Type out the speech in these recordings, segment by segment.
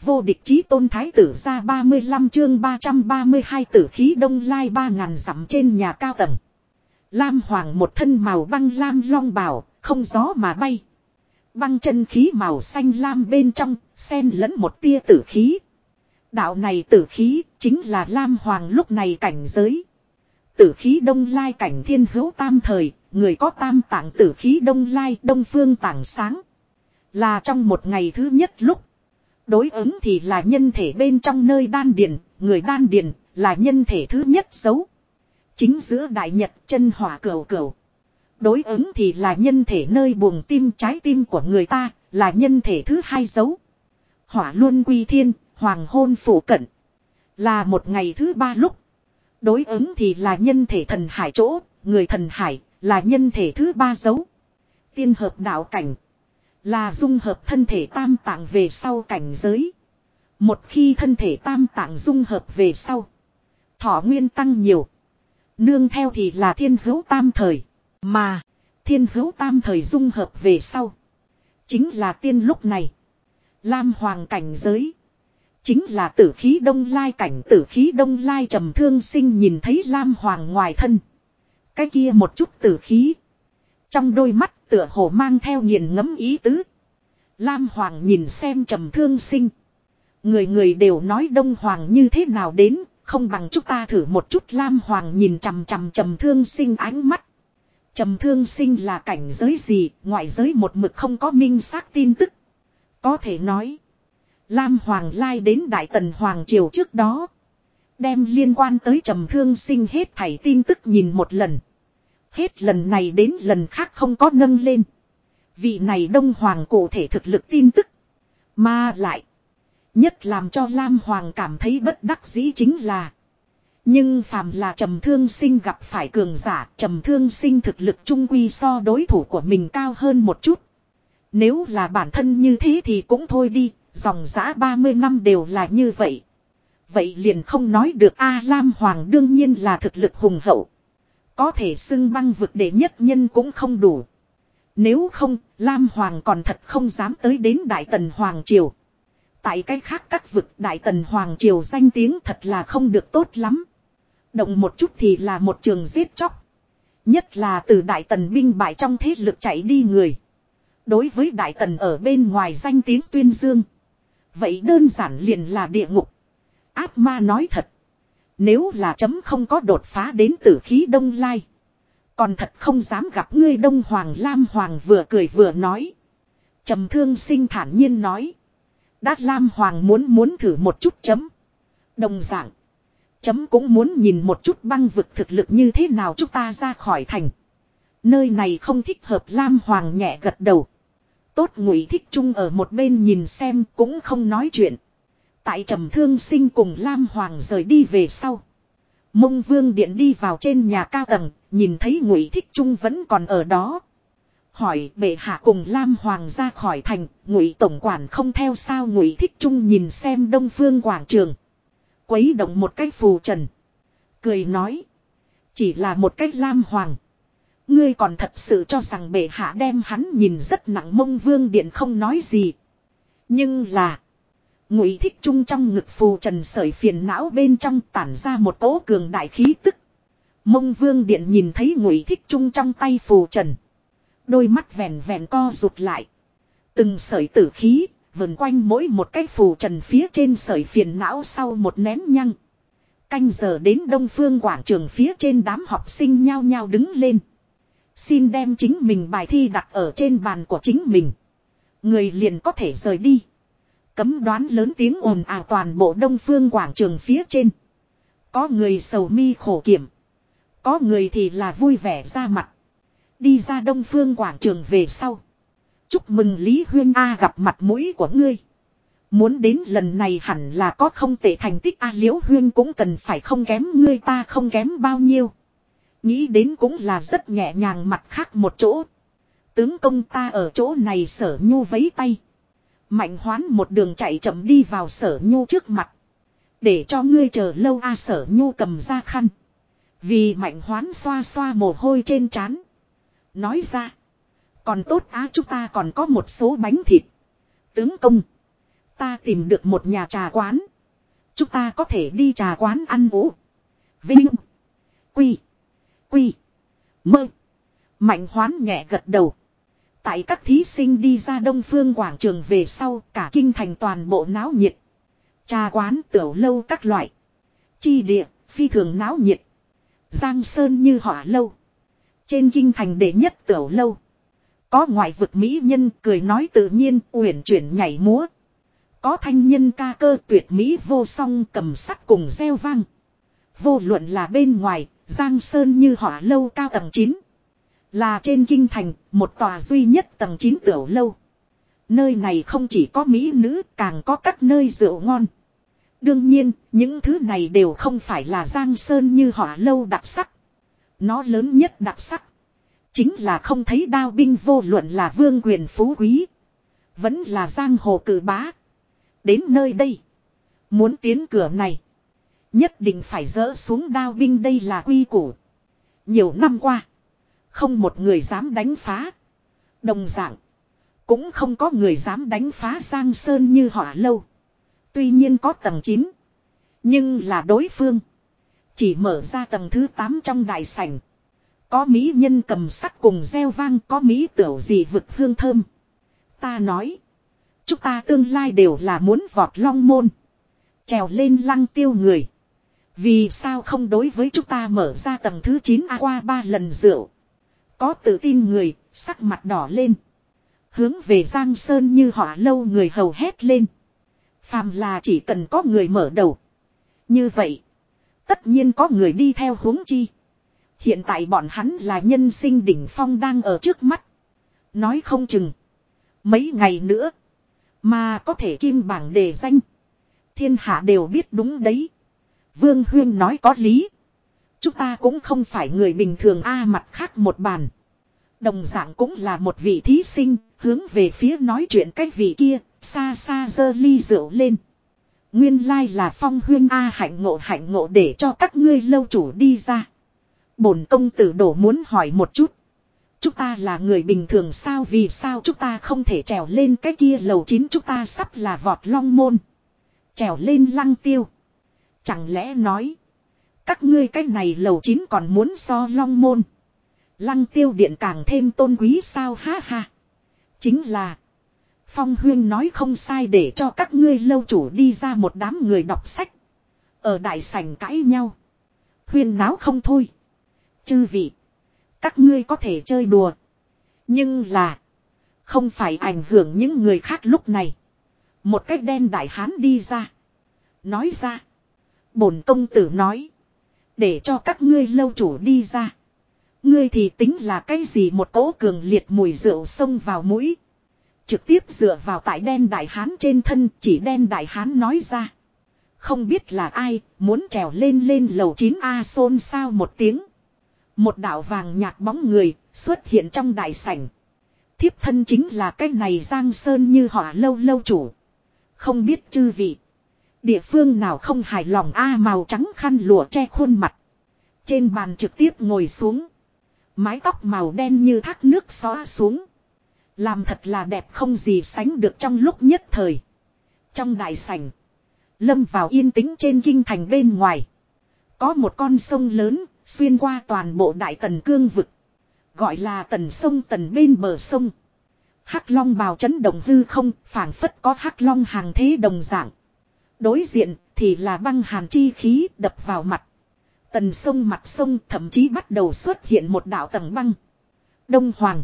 Vô địch chí tôn thái tử ra 35 chương 332 tử khí đông lai 3.000 dặm trên nhà cao tầng. Lam Hoàng một thân màu băng lam long bào, không gió mà bay. Băng chân khí màu xanh lam bên trong, xen lẫn một tia tử khí. Đạo này tử khí, chính là Lam Hoàng lúc này cảnh giới. Tử khí đông lai cảnh thiên hữu tam thời, người có tam tảng tử khí đông lai đông phương tảng sáng. Là trong một ngày thứ nhất lúc. Đối ứng thì là nhân thể bên trong nơi đan điền, người đan điền là nhân thể thứ nhất xấu. Chính giữa đại nhật chân hỏa cửu cửu. Đối ứng thì là nhân thể nơi buồng tim trái tim của người ta, là nhân thể thứ hai dấu. Hỏa luân quy thiên, hoàng hôn phủ cận. Là một ngày thứ ba lúc. Đối ứng thì là nhân thể thần hải chỗ, người thần hải, là nhân thể thứ ba dấu. Tiên hợp đạo cảnh. Là dung hợp thân thể tam tạng về sau cảnh giới. Một khi thân thể tam tạng dung hợp về sau. Thọ nguyên tăng nhiều. Nương theo thì là thiên hữu tam thời. Mà, thiên hữu tam thời dung hợp về sau. Chính là tiên lúc này. Lam hoàng cảnh giới. Chính là tử khí đông lai cảnh tử khí đông lai trầm thương sinh nhìn thấy Lam hoàng ngoài thân. Cái kia một chút tử khí. Trong đôi mắt tựa hồ mang theo nghiền ngẫm ý tứ. Lam hoàng nhìn xem trầm thương sinh. Người người đều nói đông hoàng như thế nào đến, không bằng chúng ta thử một chút Lam Hoàng nhìn chằm chằm trầm thương sinh ánh mắt. Trầm thương sinh là cảnh giới gì, ngoại giới một mực không có minh xác tin tức. Có thể nói, Lam Hoàng lai đến Đại Tần Hoàng Triều trước đó. Đem liên quan tới trầm thương sinh hết thảy tin tức nhìn một lần. Hết lần này đến lần khác không có nâng lên. Vị này Đông Hoàng cụ thể thực lực tin tức. Mà lại. Nhất làm cho Lam Hoàng cảm thấy bất đắc dĩ chính là. Nhưng phàm là trầm thương sinh gặp phải cường giả, trầm thương sinh thực lực trung quy so đối thủ của mình cao hơn một chút. Nếu là bản thân như thế thì cũng thôi đi, dòng giã 30 năm đều là như vậy. Vậy liền không nói được A Lam Hoàng đương nhiên là thực lực hùng hậu. Có thể xưng băng vực đệ nhất nhân cũng không đủ. Nếu không, Lam Hoàng còn thật không dám tới đến Đại Tần Hoàng Triều. Tại cách khác các vực Đại Tần Hoàng Triều danh tiếng thật là không được tốt lắm. Động một chút thì là một trường giết chóc. Nhất là từ Đại Tần binh bại trong thế lực chạy đi người. Đối với Đại Tần ở bên ngoài danh tiếng tuyên dương. Vậy đơn giản liền là địa ngục. Áp ma nói thật. Nếu là chấm không có đột phá đến tử khí đông lai. Còn thật không dám gặp ngươi đông hoàng lam hoàng vừa cười vừa nói. trầm thương sinh thản nhiên nói. Đát lam hoàng muốn muốn thử một chút chấm. Đồng dạng. Chấm cũng muốn nhìn một chút băng vực thực lực như thế nào chúng ta ra khỏi thành. Nơi này không thích hợp Lam Hoàng nhẹ gật đầu. Tốt ngụy thích chung ở một bên nhìn xem cũng không nói chuyện. Tại trầm thương sinh cùng Lam Hoàng rời đi về sau. Mông vương điện đi vào trên nhà cao tầng, nhìn thấy ngụy thích trung vẫn còn ở đó. Hỏi bệ hạ cùng Lam Hoàng ra khỏi thành, ngụy tổng quản không theo sao ngụy thích trung nhìn xem đông phương quảng trường. Quấy động một cái phù trần. Cười nói. Chỉ là một cách Lam Hoàng. Ngươi còn thật sự cho rằng bệ hạ đem hắn nhìn rất nặng mông vương điện không nói gì. Nhưng là. Ngụy thích trung trong ngực phù trần sởi phiền não bên trong tản ra một cỗ cường đại khí tức. Mông vương điện nhìn thấy ngụy thích trung trong tay phù trần. Đôi mắt vèn vèn co rụt lại. Từng sởi tử khí, vần quanh mỗi một cái phù trần phía trên sởi phiền não sau một nén nhăng. Canh giờ đến đông phương quảng trường phía trên đám học sinh nhao nhao đứng lên. Xin đem chính mình bài thi đặt ở trên bàn của chính mình. Người liền có thể rời đi. Cấm đoán lớn tiếng ồn ào toàn bộ đông phương quảng trường phía trên. Có người sầu mi khổ kiểm. Có người thì là vui vẻ ra mặt. Đi ra đông phương quảng trường về sau. Chúc mừng Lý Huyên A gặp mặt mũi của ngươi. Muốn đến lần này hẳn là có không tệ thành tích A à, Liễu Huyên cũng cần phải không kém ngươi ta không kém bao nhiêu. Nghĩ đến cũng là rất nhẹ nhàng mặt khác một chỗ. Tướng công ta ở chỗ này sở nhu vấy tay. Mạnh hoán một đường chạy chậm đi vào sở nhu trước mặt. Để cho ngươi chờ lâu a sở nhu cầm ra khăn. Vì mạnh hoán xoa xoa mồ hôi trên trán. Nói ra. Còn tốt á chúng ta còn có một số bánh thịt. Tướng công. Ta tìm được một nhà trà quán. Chúng ta có thể đi trà quán ăn vũ, Vinh. Quy. Quy. Mơ. Mạnh hoán nhẹ gật đầu. Tại các thí sinh đi ra đông phương quảng trường về sau cả kinh thành toàn bộ náo nhiệt. Trà quán tiểu lâu các loại. Chi địa, phi thường náo nhiệt. Giang Sơn như họa lâu. Trên kinh thành đệ nhất tiểu lâu. Có ngoại vực mỹ nhân cười nói tự nhiên uyển chuyển nhảy múa. Có thanh nhân ca cơ tuyệt mỹ vô song cầm sắt cùng gieo vang. Vô luận là bên ngoài, Giang Sơn như họa lâu cao tầng 9. Là trên kinh thành, một tòa duy nhất tầng 9 tiểu lâu. Nơi này không chỉ có mỹ nữ, càng có các nơi rượu ngon. Đương nhiên, những thứ này đều không phải là Giang Sơn như họ lâu đặc sắc. Nó lớn nhất đặc sắc. Chính là không thấy đao binh vô luận là vương quyền phú quý. Vẫn là giang hồ cử bá. Đến nơi đây. Muốn tiến cửa này. Nhất định phải dỡ xuống đao binh đây là quy củ. Nhiều năm qua. Không một người dám đánh phá. Đồng dạng. Cũng không có người dám đánh phá Giang Sơn như họ lâu. Tuy nhiên có tầng 9. Nhưng là đối phương. Chỉ mở ra tầng thứ 8 trong đại sảnh. Có mỹ nhân cầm sắt cùng gieo vang, có mỹ tiểu gì vực hương thơm. Ta nói. Chúng ta tương lai đều là muốn vọt long môn. Trèo lên lăng tiêu người. Vì sao không đối với chúng ta mở ra tầng thứ 9 qua ba lần rượu. Có tự tin người, sắc mặt đỏ lên. Hướng về Giang Sơn như họ lâu người hầu hét lên. Phàm là chỉ cần có người mở đầu. Như vậy. Tất nhiên có người đi theo huống chi. Hiện tại bọn hắn là nhân sinh đỉnh phong đang ở trước mắt. Nói không chừng. Mấy ngày nữa. Mà có thể kim bảng đề danh. Thiên hạ đều biết đúng đấy. Vương Huyên nói có lý. Chúng ta cũng không phải người bình thường a à, mặt khác một bàn. Đồng dạng cũng là một vị thí sinh, hướng về phía nói chuyện cách vị kia, xa xa dơ ly rượu lên. Nguyên lai là phong huyên A à, hạnh ngộ hạnh ngộ để cho các ngươi lâu chủ đi ra. Bổn công tử đổ muốn hỏi một chút. Chúng ta là người bình thường sao vì sao chúng ta không thể trèo lên cái kia lầu chín chúng ta sắp là vọt long môn. Trèo lên lăng tiêu. Chẳng lẽ nói. Các ngươi cái này lầu chín còn muốn so long môn. Lăng tiêu điện càng thêm tôn quý sao ha ha. Chính là. Phong huyên nói không sai để cho các ngươi lâu chủ đi ra một đám người đọc sách. Ở đại sảnh cãi nhau. Huyên náo không thôi. Chư vị. Các ngươi có thể chơi đùa. Nhưng là. Không phải ảnh hưởng những người khác lúc này. Một cách đen đại hán đi ra. Nói ra. Bổn công tử nói. Để cho các ngươi lâu chủ đi ra. Ngươi thì tính là cái gì một cỗ cường liệt mùi rượu xông vào mũi. Trực tiếp dựa vào tại đen đại hán trên thân, chỉ đen đại hán nói ra. Không biết là ai, muốn trèo lên lên lầu 9A xôn sao một tiếng. Một đạo vàng nhạt bóng người xuất hiện trong đại sảnh. Thiếp thân chính là cái này giang sơn như họ lâu lâu chủ. Không biết chư vị. Địa phương nào không hài lòng A màu trắng khăn lụa che khuôn mặt. Trên bàn trực tiếp ngồi xuống. Mái tóc màu đen như thác nước xóa xuống. Làm thật là đẹp không gì sánh được trong lúc nhất thời. Trong đại sảnh. Lâm vào yên tĩnh trên kinh thành bên ngoài. Có một con sông lớn, xuyên qua toàn bộ đại tần cương vực. Gọi là tần sông tần bên bờ sông. Hắc long bào chấn động hư không, phảng phất có hắc long hàng thế đồng dạng. Đối diện thì là băng hàn chi khí đập vào mặt. Tần sông mặt sông thậm chí bắt đầu xuất hiện một đạo tầng băng. Đông Hoàng.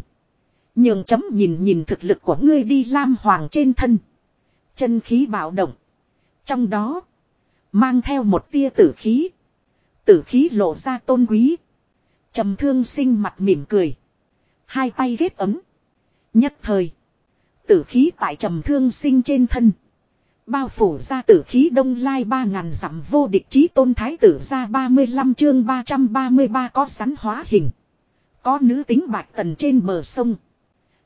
Nhường chấm nhìn nhìn thực lực của ngươi đi Lam Hoàng trên thân. Chân khí bạo động. Trong đó. Mang theo một tia tử khí. Tử khí lộ ra tôn quý. trầm thương sinh mặt mỉm cười. Hai tay ghét ấm. Nhất thời. Tử khí tại trầm thương sinh trên thân. Bao phủ ra tử khí đông lai ba ngàn dặm vô địch chí tôn thái tử ra 35 chương 333 có sắn hóa hình. Có nữ tính bạch tần trên bờ sông.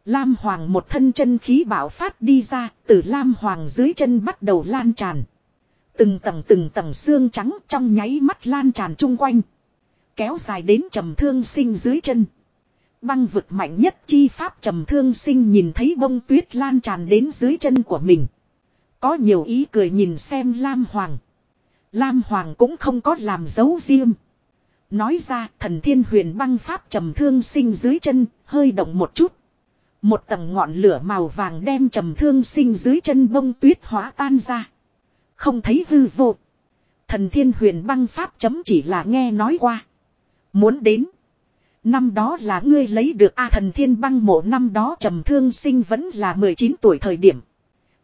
Lam Hoàng một thân chân khí bạo phát đi ra, từ Lam Hoàng dưới chân bắt đầu lan tràn. Từng tầng từng tầng xương trắng trong nháy mắt lan tràn chung quanh. Kéo dài đến trầm thương sinh dưới chân. Băng vực mạnh nhất chi pháp trầm thương sinh nhìn thấy bông tuyết lan tràn đến dưới chân của mình. Có nhiều ý cười nhìn xem Lam Hoàng. Lam Hoàng cũng không có làm dấu riêng. Nói ra thần thiên huyền băng pháp trầm thương sinh dưới chân, hơi động một chút. Một tầng ngọn lửa màu vàng đem trầm thương sinh dưới chân bông tuyết hóa tan ra. Không thấy hư vô. Thần thiên huyền băng pháp chấm chỉ là nghe nói qua. Muốn đến. Năm đó là ngươi lấy được A thần thiên băng mộ năm đó trầm thương sinh vẫn là 19 tuổi thời điểm.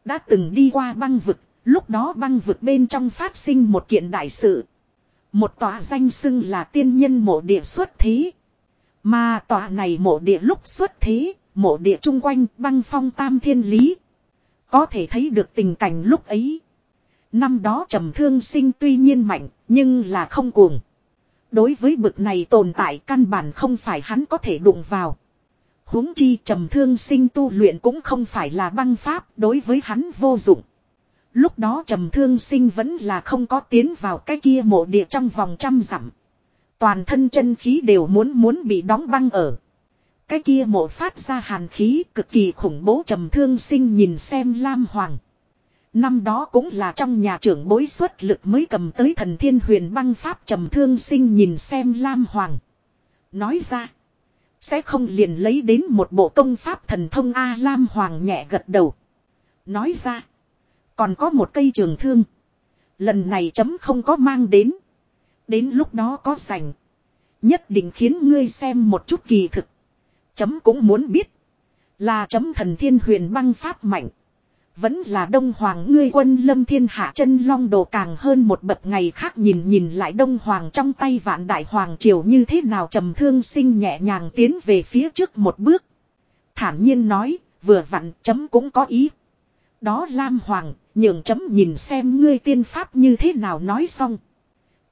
Đã từng đi qua băng vực, lúc đó băng vực bên trong phát sinh một kiện đại sự. Một tòa danh xưng là tiên nhân mộ địa xuất thế. Mà tòa này mộ địa lúc xuất thế, mộ địa chung quanh băng phong tam thiên lý. Có thể thấy được tình cảnh lúc ấy. Năm đó trầm thương sinh tuy nhiên mạnh, nhưng là không cuồng. Đối với bực này tồn tại căn bản không phải hắn có thể đụng vào huống chi trầm thương sinh tu luyện cũng không phải là băng pháp, đối với hắn vô dụng. Lúc đó trầm thương sinh vẫn là không có tiến vào cái kia mộ địa trong vòng trăm dặm. Toàn thân chân khí đều muốn muốn bị đóng băng ở. Cái kia mộ phát ra hàn khí cực kỳ khủng bố trầm thương sinh nhìn xem Lam Hoàng. Năm đó cũng là trong nhà trưởng bối xuất lực mới cầm tới thần thiên huyền băng pháp trầm thương sinh nhìn xem Lam Hoàng. Nói ra. Sẽ không liền lấy đến một bộ công pháp thần thông A Lam Hoàng nhẹ gật đầu. Nói ra. Còn có một cây trường thương. Lần này chấm không có mang đến. Đến lúc đó có sành. Nhất định khiến ngươi xem một chút kỳ thực. Chấm cũng muốn biết. Là chấm thần thiên huyền băng pháp mạnh. Vẫn là đông hoàng ngươi quân lâm thiên hạ chân long đồ càng hơn một bậc ngày khác nhìn nhìn lại đông hoàng trong tay vạn đại hoàng triều như thế nào trầm thương sinh nhẹ nhàng tiến về phía trước một bước. Thản nhiên nói, vừa vặn chấm cũng có ý. Đó Lam Hoàng, nhường chấm nhìn xem ngươi tiên pháp như thế nào nói xong.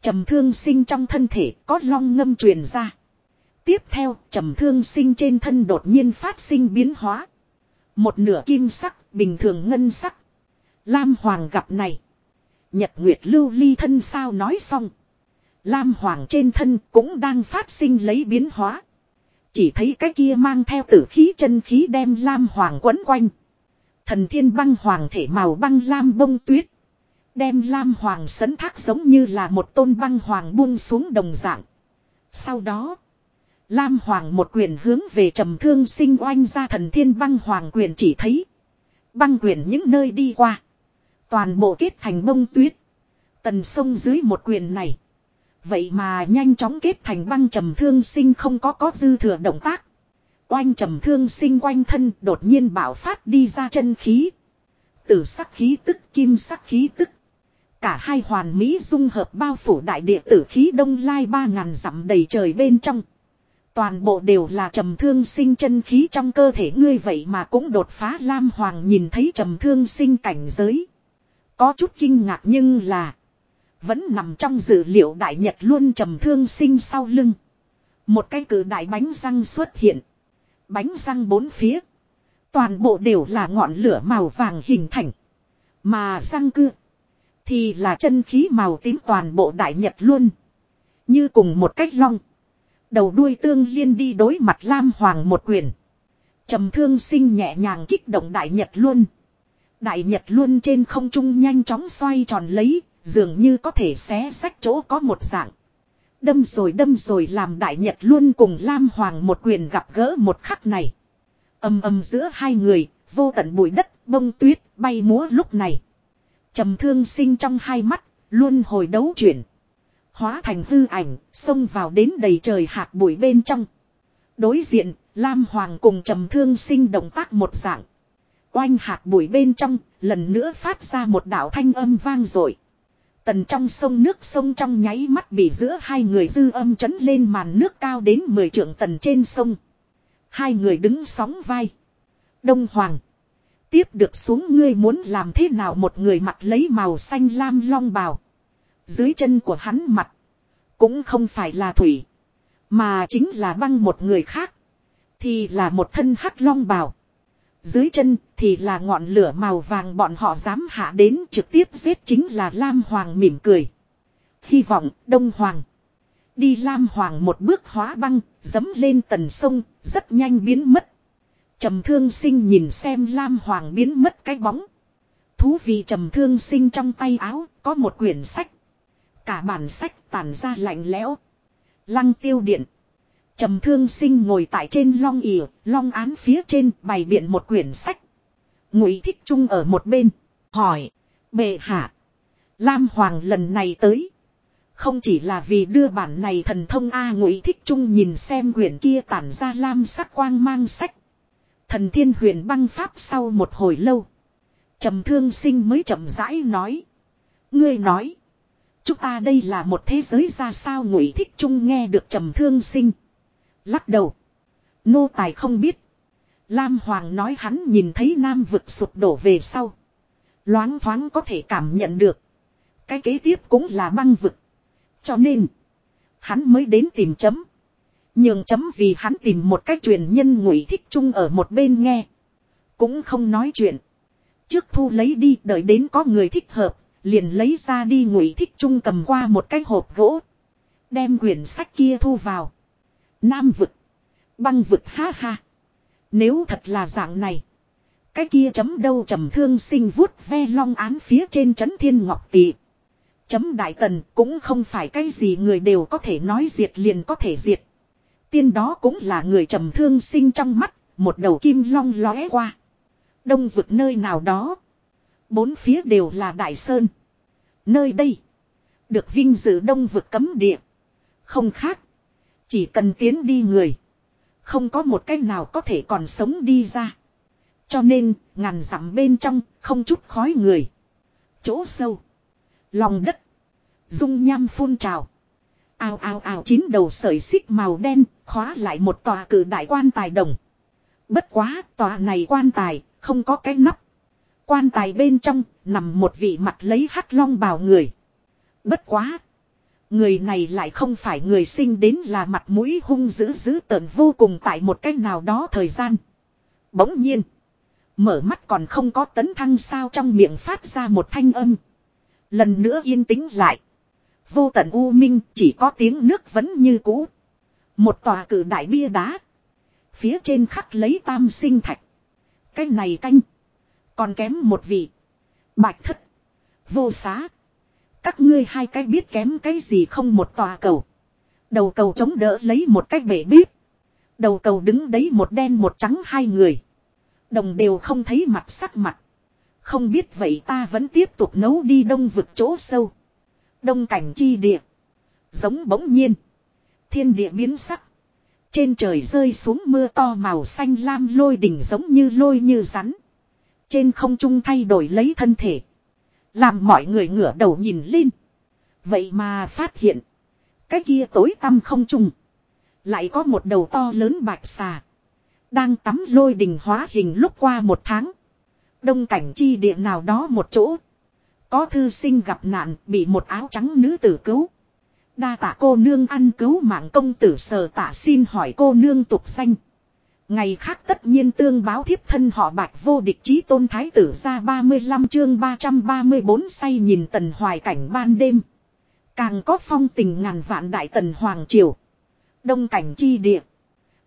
Trầm thương sinh trong thân thể có long ngâm truyền ra. Tiếp theo, trầm thương sinh trên thân đột nhiên phát sinh biến hóa. Một nửa kim sắc, bình thường ngân sắc. Lam Hoàng gặp này. Nhật Nguyệt lưu ly thân sao nói xong. Lam Hoàng trên thân cũng đang phát sinh lấy biến hóa. Chỉ thấy cái kia mang theo tử khí chân khí đem Lam Hoàng quấn quanh. Thần thiên băng hoàng thể màu băng lam bông tuyết. Đem Lam Hoàng sấn thác giống như là một tôn băng hoàng buông xuống đồng dạng. Sau đó. Lam Hoàng một quyền hướng về trầm thương sinh oanh ra thần thiên băng hoàng quyền chỉ thấy. Băng quyền những nơi đi qua. Toàn bộ kết thành bông tuyết. Tần sông dưới một quyền này. Vậy mà nhanh chóng kết thành băng trầm thương sinh không có có dư thừa động tác. Oanh trầm thương sinh quanh thân đột nhiên bảo phát đi ra chân khí. Tử sắc khí tức, kim sắc khí tức. Cả hai hoàn mỹ dung hợp bao phủ đại địa tử khí đông lai ba ngàn dặm đầy trời bên trong. Toàn bộ đều là trầm thương sinh chân khí trong cơ thể ngươi vậy mà cũng đột phá Lam Hoàng nhìn thấy trầm thương sinh cảnh giới. Có chút kinh ngạc nhưng là. Vẫn nằm trong dự liệu đại nhật luôn trầm thương sinh sau lưng. Một cái cử đại bánh răng xuất hiện. Bánh răng bốn phía. Toàn bộ đều là ngọn lửa màu vàng hình thành. Mà răng cưa. Thì là chân khí màu tím toàn bộ đại nhật luôn. Như cùng một cách long. Đầu đuôi tương liên đi đối mặt Lam Hoàng một quyền. trầm thương sinh nhẹ nhàng kích động đại nhật Luân. Đại nhật Luân trên không trung nhanh chóng xoay tròn lấy, dường như có thể xé sách chỗ có một dạng. Đâm rồi đâm rồi làm đại nhật Luân cùng Lam Hoàng một quyền gặp gỡ một khắc này. ầm ầm giữa hai người, vô tận bụi đất, bông tuyết, bay múa lúc này. trầm thương sinh trong hai mắt, luôn hồi đấu chuyển. Hóa thành hư ảnh, xông vào đến đầy trời hạt bụi bên trong. Đối diện, Lam Hoàng cùng trầm thương sinh động tác một dạng. Oanh hạt bụi bên trong, lần nữa phát ra một đạo thanh âm vang dội Tần trong sông nước sông trong nháy mắt bị giữa hai người dư âm chấn lên màn nước cao đến 10 trượng tần trên sông. Hai người đứng sóng vai. Đông Hoàng. Tiếp được xuống ngươi muốn làm thế nào một người mặt lấy màu xanh lam long bào. Dưới chân của hắn mặt. Cũng không phải là thủy. Mà chính là băng một người khác. Thì là một thân hắc long bào. Dưới chân thì là ngọn lửa màu vàng bọn họ dám hạ đến trực tiếp giết chính là Lam Hoàng mỉm cười. Hy vọng Đông Hoàng. Đi Lam Hoàng một bước hóa băng, dấm lên tần sông, rất nhanh biến mất. trầm thương sinh nhìn xem Lam Hoàng biến mất cái bóng. thú vị trầm thương sinh trong tay áo có một quyển sách. Cả bản sách tản ra lạnh lẽo. Lăng tiêu điện. Trầm thương sinh ngồi tại trên long ỉa, long án phía trên bày biện một quyển sách. Ngụy thích trung ở một bên. Hỏi. Bệ hạ. Lam Hoàng lần này tới. Không chỉ là vì đưa bản này thần thông A ngụy thích trung nhìn xem quyển kia tản ra lam sắc quang mang sách. Thần thiên huyền băng pháp sau một hồi lâu. trầm thương sinh mới chậm rãi nói. Ngươi nói. Chúng ta đây là một thế giới ra sao ngụy thích trung nghe được trầm thương sinh. Lắc đầu. Nô tài không biết. Lam Hoàng nói hắn nhìn thấy nam vực sụp đổ về sau. Loáng thoáng có thể cảm nhận được. Cái kế tiếp cũng là băng vực. Cho nên. Hắn mới đến tìm chấm. Nhường chấm vì hắn tìm một cách truyền nhân ngụy thích chung ở một bên nghe. Cũng không nói chuyện. Trước thu lấy đi, đợi đến có người thích hợp. Liền lấy ra đi ngụy thích trung cầm qua một cái hộp gỗ. Đem quyển sách kia thu vào. Nam vực. Băng vực ha ha. Nếu thật là dạng này. Cái kia chấm đâu trầm thương sinh vuốt ve long án phía trên trấn thiên ngọc tỵ. Chấm đại tần cũng không phải cái gì người đều có thể nói diệt liền có thể diệt. Tiên đó cũng là người trầm thương sinh trong mắt, một đầu kim long lóe qua. Đông vực nơi nào đó. Bốn phía đều là đại sơn. Nơi đây. Được vinh dự đông vực cấm địa. Không khác. Chỉ cần tiến đi người. Không có một cách nào có thể còn sống đi ra. Cho nên, ngàn dặm bên trong, không chút khói người. Chỗ sâu. Lòng đất. Dung nham phun trào. Ao ao ao chín đầu sợi xích màu đen, khóa lại một tòa cử đại quan tài đồng. Bất quá, tòa này quan tài, không có cái nắp. Quan tài bên trong, nằm một vị mặt lấy hắc long bào người. Bất quá. Người này lại không phải người sinh đến là mặt mũi hung dữ dữ tợn vô cùng tại một cách nào đó thời gian. Bỗng nhiên. Mở mắt còn không có tấn thăng sao trong miệng phát ra một thanh âm. Lần nữa yên tĩnh lại. Vô tận u minh chỉ có tiếng nước vẫn như cũ. Một tòa cử đại bia đá. Phía trên khắc lấy tam sinh thạch. Cái này canh. Còn kém một vị. Bạch thất. Vô xá. Các ngươi hai cái biết kém cái gì không một tòa cầu. Đầu cầu chống đỡ lấy một cái bể bếp. Đầu cầu đứng đấy một đen một trắng hai người. Đồng đều không thấy mặt sắc mặt. Không biết vậy ta vẫn tiếp tục nấu đi đông vực chỗ sâu. Đông cảnh chi địa. Giống bỗng nhiên. Thiên địa biến sắc. Trên trời rơi xuống mưa to màu xanh lam lôi đỉnh giống như lôi như rắn. Trên không trung thay đổi lấy thân thể. Làm mọi người ngửa đầu nhìn lên. Vậy mà phát hiện. Cái kia tối tăm không trung. Lại có một đầu to lớn bạch xà. Đang tắm lôi đình hóa hình lúc qua một tháng. Đông cảnh chi địa nào đó một chỗ. Có thư sinh gặp nạn bị một áo trắng nữ tử cứu. Đa tạ cô nương ăn cứu mạng công tử sờ tạ xin hỏi cô nương tục danh. Ngày khác tất nhiên tương báo thiếp thân họ bạch vô địch chí tôn thái tử ra 35 chương 334 say nhìn tần hoài cảnh ban đêm. Càng có phong tình ngàn vạn đại tần hoàng triều. Đông cảnh chi địa.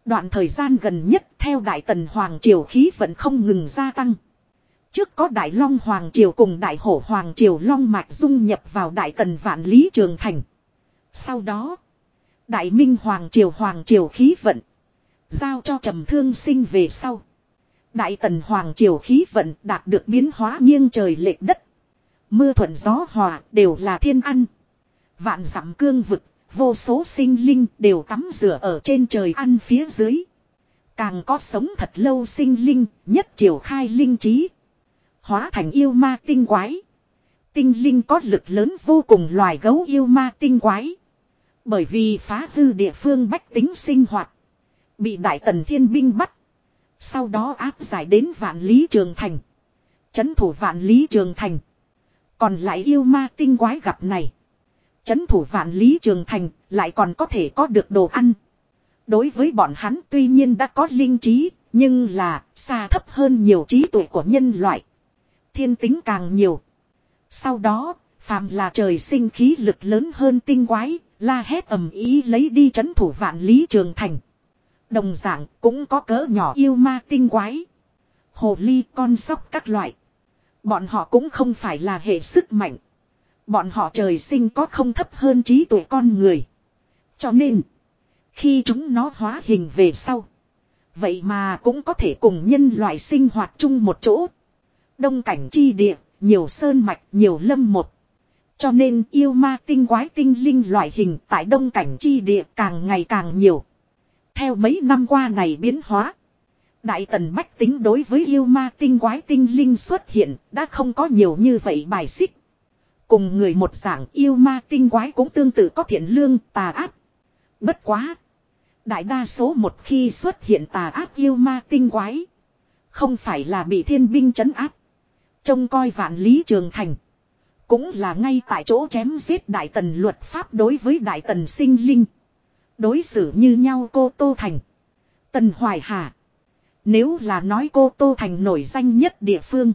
Đoạn thời gian gần nhất theo đại tần hoàng triều khí vẫn không ngừng gia tăng. Trước có đại long hoàng triều cùng đại hổ hoàng triều long mạch dung nhập vào đại tần vạn lý trường thành. Sau đó, đại minh hoàng triều hoàng triều khí vận. Giao cho trầm thương sinh về sau. Đại tần hoàng triều khí vận đạt được biến hóa nghiêng trời lệch đất. Mưa thuận gió hòa đều là thiên ăn. Vạn dặm cương vực, vô số sinh linh đều tắm rửa ở trên trời ăn phía dưới. Càng có sống thật lâu sinh linh, nhất triều khai linh trí. Hóa thành yêu ma tinh quái. Tinh linh có lực lớn vô cùng loài gấu yêu ma tinh quái. Bởi vì phá hư địa phương bách tính sinh hoạt. Bị đại tần thiên binh bắt. Sau đó áp giải đến vạn lý trường thành. Chấn thủ vạn lý trường thành. Còn lại yêu ma tinh quái gặp này. Chấn thủ vạn lý trường thành lại còn có thể có được đồ ăn. Đối với bọn hắn tuy nhiên đã có linh trí, nhưng là xa thấp hơn nhiều trí tuệ của nhân loại. Thiên tính càng nhiều. Sau đó, phàm là trời sinh khí lực lớn hơn tinh quái, la hét ầm ý lấy đi chấn thủ vạn lý trường thành. Đồng dạng cũng có cỡ nhỏ yêu ma tinh quái. Hồ ly con sóc các loại. Bọn họ cũng không phải là hệ sức mạnh. Bọn họ trời sinh có không thấp hơn trí tuệ con người. Cho nên, khi chúng nó hóa hình về sau. Vậy mà cũng có thể cùng nhân loại sinh hoạt chung một chỗ. Đông cảnh chi địa, nhiều sơn mạch, nhiều lâm một. Cho nên yêu ma tinh quái tinh linh loại hình tại đông cảnh chi địa càng ngày càng nhiều. Theo mấy năm qua này biến hóa. Đại tần bách tính đối với yêu ma tinh quái tinh linh xuất hiện đã không có nhiều như vậy bài xích. Cùng người một dạng yêu ma tinh quái cũng tương tự có thiện lương, tà ác. Bất quá. Đại đa số một khi xuất hiện tà ác yêu ma tinh quái. Không phải là bị thiên binh chấn áp. Trông coi vạn lý trường thành. Cũng là ngay tại chỗ chém giết đại tần luật pháp đối với đại tần sinh linh. Đối xử như nhau cô Tô Thành. Tần Hoài Hà. Nếu là nói cô Tô Thành nổi danh nhất địa phương.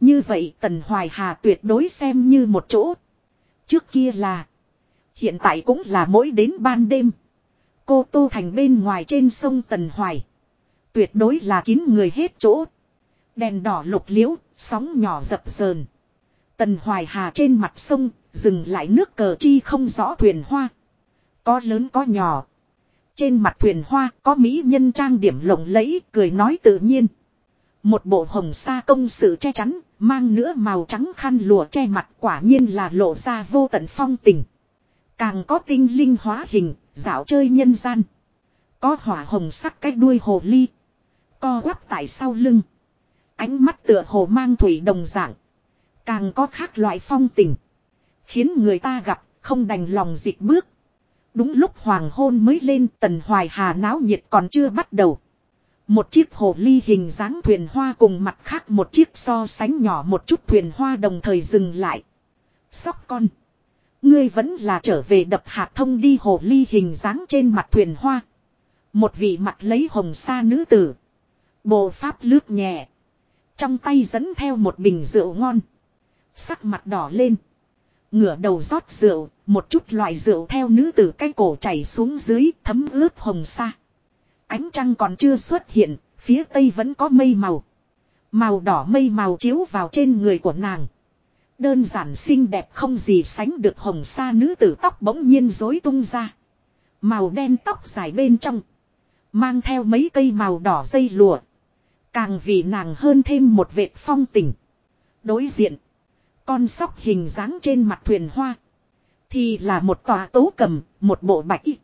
Như vậy Tần Hoài Hà tuyệt đối xem như một chỗ. Trước kia là. Hiện tại cũng là mỗi đến ban đêm. Cô Tô Thành bên ngoài trên sông Tần Hoài. Tuyệt đối là kín người hết chỗ. Đèn đỏ lục liễu, sóng nhỏ dập sờn. Tần Hoài Hà trên mặt sông, dừng lại nước cờ chi không rõ thuyền hoa. Có lớn có nhỏ. Trên mặt thuyền hoa có mỹ nhân trang điểm lộng lẫy, cười nói tự nhiên. Một bộ hồng sa công sự che chắn, mang nữa màu trắng khăn lụa che mặt quả nhiên là lộ ra vô tận phong tình. Càng có tinh linh hóa hình, dạo chơi nhân gian. Có hỏa hồng sắc cái đuôi hồ ly. Co quắp tại sau lưng. Ánh mắt tựa hồ mang thủy đồng dạng. Càng có khác loại phong tình. Khiến người ta gặp, không đành lòng dịch bước. Đúng lúc hoàng hôn mới lên, tần hoài hà náo nhiệt còn chưa bắt đầu. Một chiếc hồ ly hình dáng thuyền hoa cùng mặt khác một chiếc so sánh nhỏ một chút thuyền hoa đồng thời dừng lại. Sóc con. Ngươi vẫn là trở về đập hạt thông đi hồ ly hình dáng trên mặt thuyền hoa. Một vị mặt lấy hồng sa nữ tử. Bộ pháp lướt nhẹ. Trong tay dẫn theo một bình rượu ngon. Sắc mặt đỏ lên. Ngửa đầu rót rượu, một chút loại rượu theo nữ tử cái cổ chảy xuống dưới thấm ướt hồng sa. Ánh trăng còn chưa xuất hiện, phía tây vẫn có mây màu. Màu đỏ mây màu chiếu vào trên người của nàng. Đơn giản xinh đẹp không gì sánh được hồng sa nữ tử tóc bỗng nhiên rối tung ra. Màu đen tóc dài bên trong. Mang theo mấy cây màu đỏ dây lụa. Càng vì nàng hơn thêm một vệt phong tình. Đối diện. Con sóc hình dáng trên mặt thuyền hoa. Thì là một tòa tố cầm, một bộ bạch y.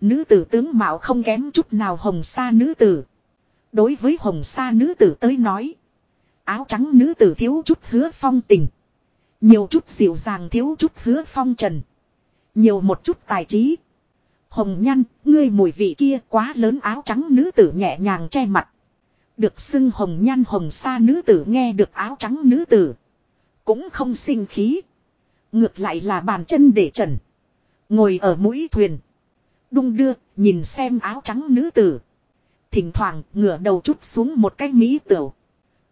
Nữ tử tướng mạo không kém chút nào hồng sa nữ tử. Đối với hồng sa nữ tử tới nói. Áo trắng nữ tử thiếu chút hứa phong tình. Nhiều chút dịu dàng thiếu chút hứa phong trần. Nhiều một chút tài trí. Hồng nhăn, ngươi mùi vị kia quá lớn áo trắng nữ tử nhẹ nhàng che mặt. Được xưng hồng nhăn hồng sa nữ tử nghe được áo trắng nữ tử. Cũng không sinh khí. Ngược lại là bàn chân để trần. Ngồi ở mũi thuyền. Đung đưa, nhìn xem áo trắng nữ tử. Thỉnh thoảng ngửa đầu chút xuống một cái mỹ tiểu.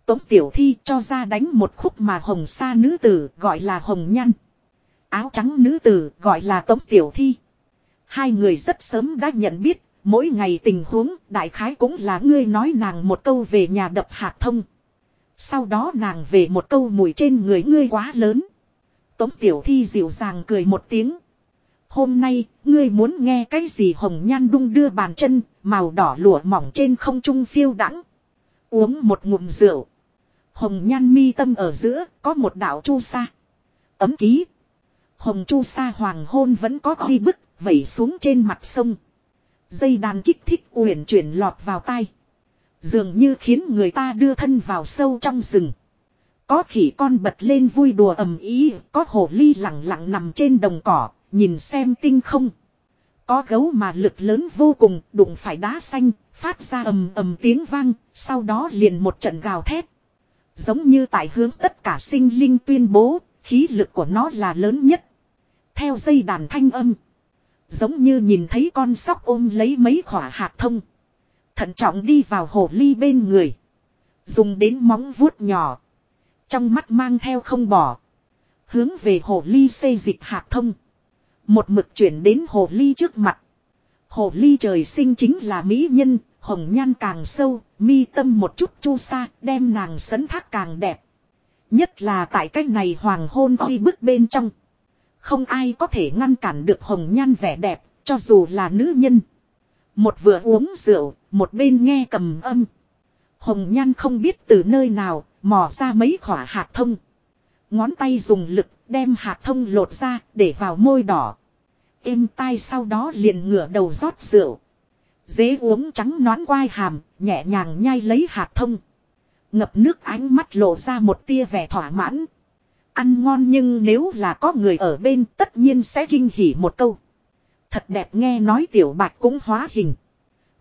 Tống tiểu thi cho ra đánh một khúc mà hồng sa nữ tử gọi là hồng nhăn. Áo trắng nữ tử gọi là tống tiểu thi. Hai người rất sớm đã nhận biết, mỗi ngày tình huống đại khái cũng là ngươi nói nàng một câu về nhà đập hạt thông. Sau đó nàng về một câu mùi trên người ngươi quá lớn. Tống tiểu thi dịu dàng cười một tiếng. Hôm nay, ngươi muốn nghe cái gì hồng nhan đung đưa bàn chân, màu đỏ lụa mỏng trên không trung phiêu đắng. Uống một ngụm rượu. Hồng nhan mi tâm ở giữa, có một đạo chu sa. Ấm ký. Hồng chu sa hoàng hôn vẫn có khi bức, vẩy xuống trên mặt sông. Dây đàn kích thích uyển chuyển lọt vào tai. Dường như khiến người ta đưa thân vào sâu trong rừng. Có khỉ con bật lên vui đùa ầm ý, có hồ ly lặng lặng nằm trên đồng cỏ, nhìn xem tinh không. Có gấu mà lực lớn vô cùng, đụng phải đá xanh, phát ra ầm ầm tiếng vang, sau đó liền một trận gào thét. Giống như tại hướng tất cả sinh linh tuyên bố, khí lực của nó là lớn nhất. Theo dây đàn thanh âm. Giống như nhìn thấy con sóc ôm lấy mấy khỏa hạt thông. Thận trọng đi vào hồ ly bên người. Dùng đến móng vuốt nhỏ. Trong mắt mang theo không bỏ. Hướng về hồ ly xây dịch hạt thông. Một mực chuyển đến hồ ly trước mặt. Hồ ly trời sinh chính là mỹ nhân, hồng nhan càng sâu, mi tâm một chút chu sa, đem nàng sấn thác càng đẹp. Nhất là tại cách này hoàng hôn oi bức bên trong. Không ai có thể ngăn cản được hồng nhan vẻ đẹp, cho dù là nữ nhân. Một vừa uống rượu, một bên nghe cầm âm. Hồng nhan không biết từ nơi nào, mò ra mấy khỏa hạt thông. Ngón tay dùng lực đem hạt thông lột ra để vào môi đỏ. Êm tai sau đó liền ngửa đầu rót rượu. Dế uống trắng nón quai hàm, nhẹ nhàng nhai lấy hạt thông. Ngập nước ánh mắt lộ ra một tia vẻ thỏa mãn. Ăn ngon nhưng nếu là có người ở bên tất nhiên sẽ kinh hỉ một câu. Thật đẹp nghe nói tiểu bạch cũng hóa hình.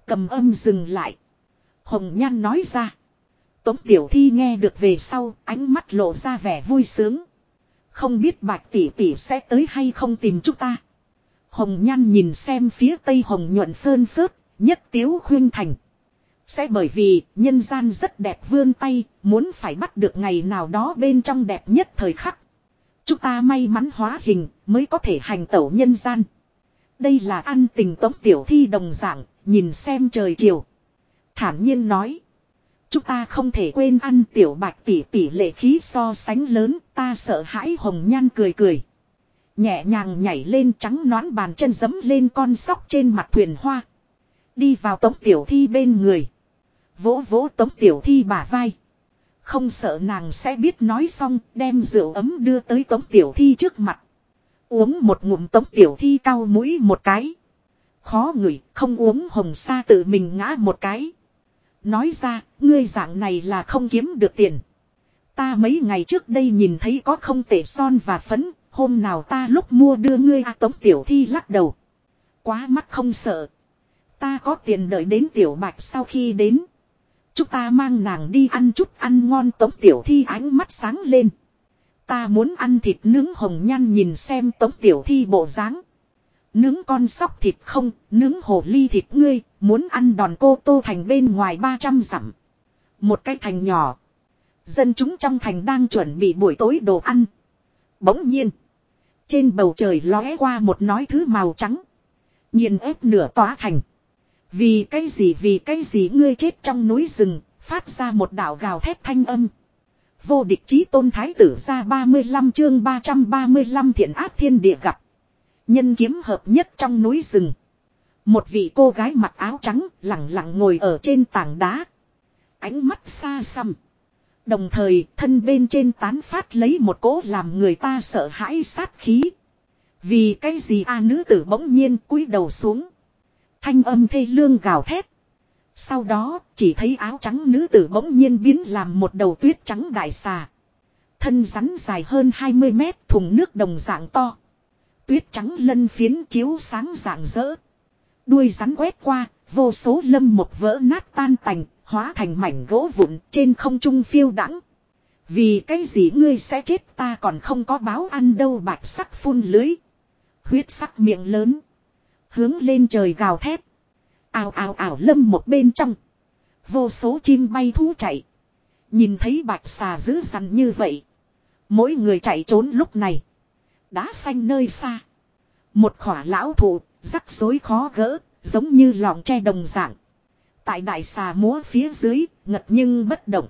Cầm âm dừng lại. Hồng Nhan nói ra. Tống tiểu thi nghe được về sau ánh mắt lộ ra vẻ vui sướng. Không biết bạch tỷ tỷ sẽ tới hay không tìm chúng ta. Hồng Nhan nhìn xem phía tây hồng nhuận phơn phớt, nhất tiếu khuyên thành. Sẽ bởi vì nhân gian rất đẹp vươn tay, muốn phải bắt được ngày nào đó bên trong đẹp nhất thời khắc. Chúng ta may mắn hóa hình mới có thể hành tẩu nhân gian. Đây là ăn tình tống tiểu thi đồng dạng, nhìn xem trời chiều. Thản nhiên nói. Chúng ta không thể quên ăn tiểu bạch tỷ tỷ lệ khí so sánh lớn, ta sợ hãi hồng nhan cười cười. Nhẹ nhàng nhảy lên trắng nón bàn chân dấm lên con sóc trên mặt thuyền hoa. Đi vào tống tiểu thi bên người. Vỗ vỗ tống tiểu thi bả vai. Không sợ nàng sẽ biết nói xong đem rượu ấm đưa tới tống tiểu thi trước mặt. Uống một ngụm tống tiểu thi cao mũi một cái. Khó ngửi, không uống hồng sa tự mình ngã một cái. Nói ra, ngươi dạng này là không kiếm được tiền. Ta mấy ngày trước đây nhìn thấy có không tệ son và phấn. Hôm nào ta lúc mua đưa ngươi a tống tiểu thi lắc đầu. Quá mắt không sợ. Ta có tiền đợi đến tiểu bạch sau khi đến. Chúng ta mang nàng đi ăn chút ăn ngon, tống tiểu thi ánh mắt sáng lên. Ta muốn ăn thịt nướng hồng nhan nhìn xem tống tiểu thi bộ dáng. Nướng con sóc thịt không, nướng hồ ly thịt ngươi, muốn ăn đòn cô tô thành bên ngoài 300 dặm. Một cái thành nhỏ. Dân chúng trong thành đang chuẩn bị buổi tối đồ ăn. Bỗng nhiên. Trên bầu trời lóe qua một nói thứ màu trắng. Nhìn ép nửa tỏa thành. Vì cái gì vì cái gì ngươi chết trong núi rừng, phát ra một đạo gào thét thanh âm. Vô địch chí tôn thái tử ra 35 chương 335 thiện áp thiên địa gặp. Nhân kiếm hợp nhất trong núi rừng. Một vị cô gái mặc áo trắng lặng lặng ngồi ở trên tảng đá. Ánh mắt xa xăm. Đồng thời, thân bên trên tán phát lấy một cỗ làm người ta sợ hãi sát khí. Vì cái gì a nữ tử bỗng nhiên cúi đầu xuống. Thanh âm thê lương gào thét. Sau đó chỉ thấy áo trắng nữ tử bỗng nhiên biến làm một đầu tuyết trắng đại xà. Thân rắn dài hơn 20 mét thùng nước đồng dạng to. Tuyết trắng lân phiến chiếu sáng dạng rỡ. Đuôi rắn quét qua, vô số lâm một vỡ nát tan tành, hóa thành mảnh gỗ vụn trên không trung phiêu đắng. Vì cái gì ngươi sẽ chết ta còn không có báo ăn đâu bạch sắc phun lưới. Huyết sắc miệng lớn. Hướng lên trời gào thét. Ào ào ào lâm một bên trong. Vô số chim bay thú chạy. Nhìn thấy bạch xà dữ dằn như vậy. Mỗi người chạy trốn lúc này. Đá xanh nơi xa. Một khỏa lão thụ, rắc rối khó gỡ, giống như lọng tre đồng dạng. Tại đại xà múa phía dưới, ngật nhưng bất động.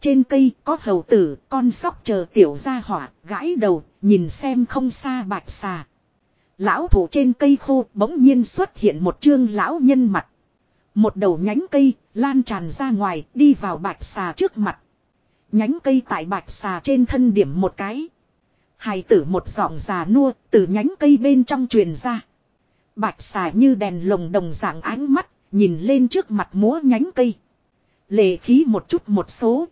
Trên cây có hầu tử, con sóc chờ tiểu ra hỏa, gãi đầu, nhìn xem không xa bạch xà. Lão thủ trên cây khô bỗng nhiên xuất hiện một trương lão nhân mặt. Một đầu nhánh cây lan tràn ra ngoài đi vào bạch xà trước mặt. Nhánh cây tại bạch xà trên thân điểm một cái. Hài tử một giọng già nua từ nhánh cây bên trong truyền ra. Bạch xà như đèn lồng đồng dạng ánh mắt, nhìn lên trước mặt múa nhánh cây. Lệ khí một chút một số.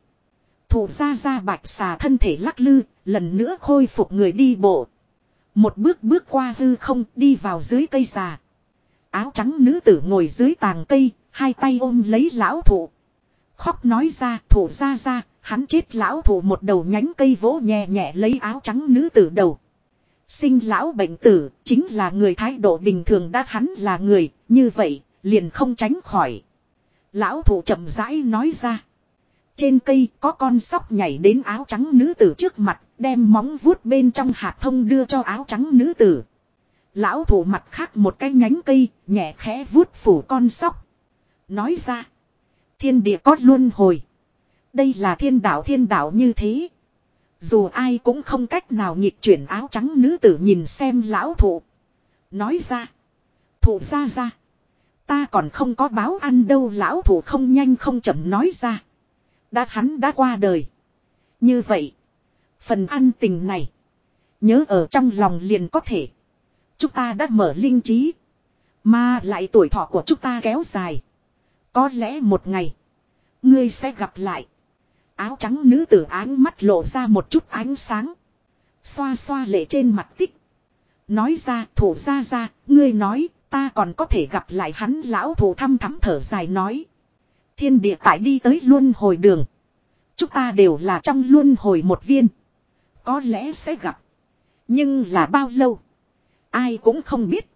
Thủ ra ra bạch xà thân thể lắc lư, lần nữa khôi phục người đi bộ. Một bước bước qua hư không đi vào dưới cây già. Áo trắng nữ tử ngồi dưới tàng cây, hai tay ôm lấy lão thụ. Khóc nói ra thụ ra ra, hắn chết lão thụ một đầu nhánh cây vỗ nhẹ nhẹ lấy áo trắng nữ tử đầu. Sinh lão bệnh tử, chính là người thái độ bình thường đã hắn là người, như vậy, liền không tránh khỏi. Lão thụ chậm rãi nói ra. Trên cây có con sóc nhảy đến áo trắng nữ tử trước mặt, đem móng vuốt bên trong hạt thông đưa cho áo trắng nữ tử. Lão thủ mặt khác một cái nhánh cây, nhẹ khẽ vuốt phủ con sóc. Nói ra, thiên địa có luân hồi. Đây là thiên đạo thiên đạo như thế. Dù ai cũng không cách nào nhịp chuyển áo trắng nữ tử nhìn xem lão thụ. Nói ra. Thụ ra ra. Ta còn không có báo ăn đâu lão thụ không nhanh không chậm nói ra. Đã hắn đã qua đời. Như vậy. Phần ăn tình này. Nhớ ở trong lòng liền có thể. Chúng ta đã mở linh trí. Mà lại tuổi thọ của chúng ta kéo dài. Có lẽ một ngày. Ngươi sẽ gặp lại. Áo trắng nữ tử áng mắt lộ ra một chút ánh sáng. Xoa xoa lệ trên mặt tích. Nói ra, thủ ra ra. Ngươi nói, ta còn có thể gặp lại hắn lão thủ thăm thắm thở dài nói. Thiên địa tại đi tới luân hồi đường. Chúng ta đều là trong luân hồi một viên. Có lẽ sẽ gặp. Nhưng là bao lâu? Ai cũng không biết.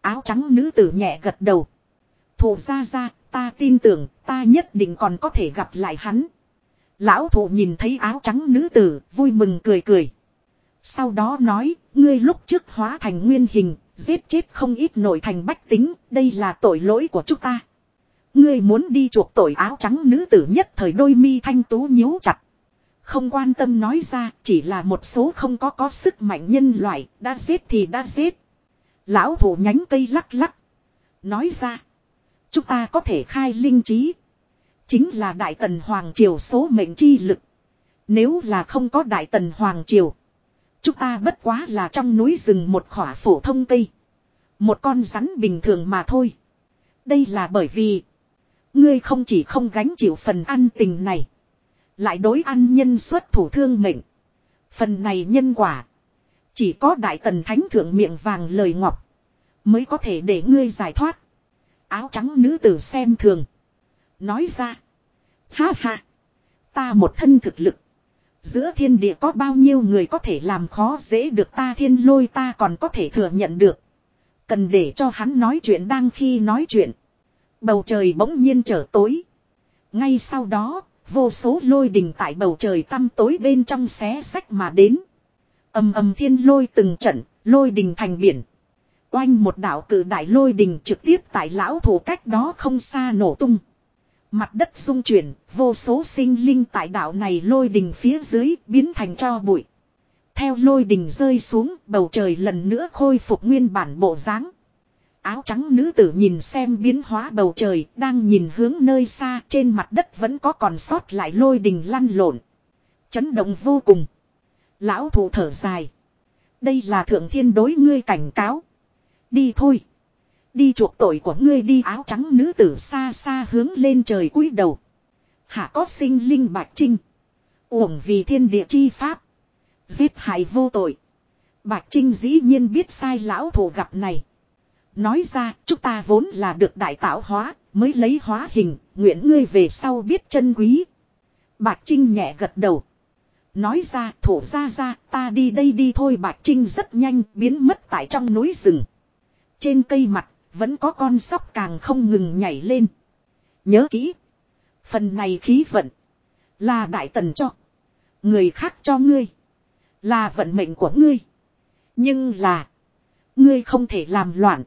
Áo trắng nữ tử nhẹ gật đầu. Thủ ra ra, ta tin tưởng, ta nhất định còn có thể gặp lại hắn. Lão thủ nhìn thấy áo trắng nữ tử, vui mừng cười cười. Sau đó nói, ngươi lúc trước hóa thành nguyên hình, giết chết không ít nổi thành bách tính, đây là tội lỗi của chúng ta. Ngươi muốn đi chuộc tội áo trắng nữ tử nhất thời đôi mi thanh tú nhíu chặt. Không quan tâm nói ra, chỉ là một số không có có sức mạnh nhân loại, đã giết thì đã giết. Lão thủ nhánh cây lắc lắc. Nói ra, chúng ta có thể khai linh trí. Chính là Đại Tần Hoàng Triều số mệnh chi lực. Nếu là không có Đại Tần Hoàng Triều. Chúng ta bất quá là trong núi rừng một khỏa phổ thông cây. Một con rắn bình thường mà thôi. Đây là bởi vì. Ngươi không chỉ không gánh chịu phần ăn tình này. Lại đối ăn nhân xuất thủ thương mệnh. Phần này nhân quả. Chỉ có đại tần thánh thượng miệng vàng lời ngọc. Mới có thể để ngươi giải thoát. Áo trắng nữ tử xem thường. Nói ra. Ha ha. Ta một thân thực lực. Giữa thiên địa có bao nhiêu người có thể làm khó dễ được ta thiên lôi ta còn có thể thừa nhận được. Cần để cho hắn nói chuyện đang khi nói chuyện. Bầu trời bỗng nhiên trở tối. Ngay sau đó, vô số lôi đình tại bầu trời tăm tối bên trong xé sách mà đến. ầm ầm thiên lôi từng trận, lôi đình thành biển. Oanh một đạo cử đại lôi đình trực tiếp tại lão thủ cách đó không xa nổ tung. Mặt đất rung chuyển, vô số sinh linh tại đảo này lôi đình phía dưới biến thành cho bụi. Theo lôi đình rơi xuống, bầu trời lần nữa khôi phục nguyên bản bộ dáng. Áo trắng nữ tử nhìn xem biến hóa bầu trời, đang nhìn hướng nơi xa, trên mặt đất vẫn có còn sót lại lôi đình lăn lộn. Chấn động vô cùng. Lão thủ thở dài. Đây là thượng thiên đối ngươi cảnh cáo. Đi thôi. Đi chuộc tội của ngươi đi áo trắng nữ tử xa xa hướng lên trời cúi đầu. Hạ có sinh linh bạch trinh. Uổng vì thiên địa chi pháp. Giết hại vô tội. Bạch Trinh dĩ nhiên biết sai lão thủ gặp này. Nói ra, chúng ta vốn là được đại tạo hóa, mới lấy hóa hình, nguyện ngươi về sau biết chân quý. Bạch Trinh nhẹ gật đầu. Nói ra, thổ ra ra, ta đi đây đi thôi. Bạch Trinh rất nhanh biến mất tại trong núi rừng. Trên cây mặt, vẫn có con sóc càng không ngừng nhảy lên. Nhớ kỹ. Phần này khí vận. Là đại tần cho. Người khác cho ngươi. Là vận mệnh của ngươi. Nhưng là. Ngươi không thể làm loạn.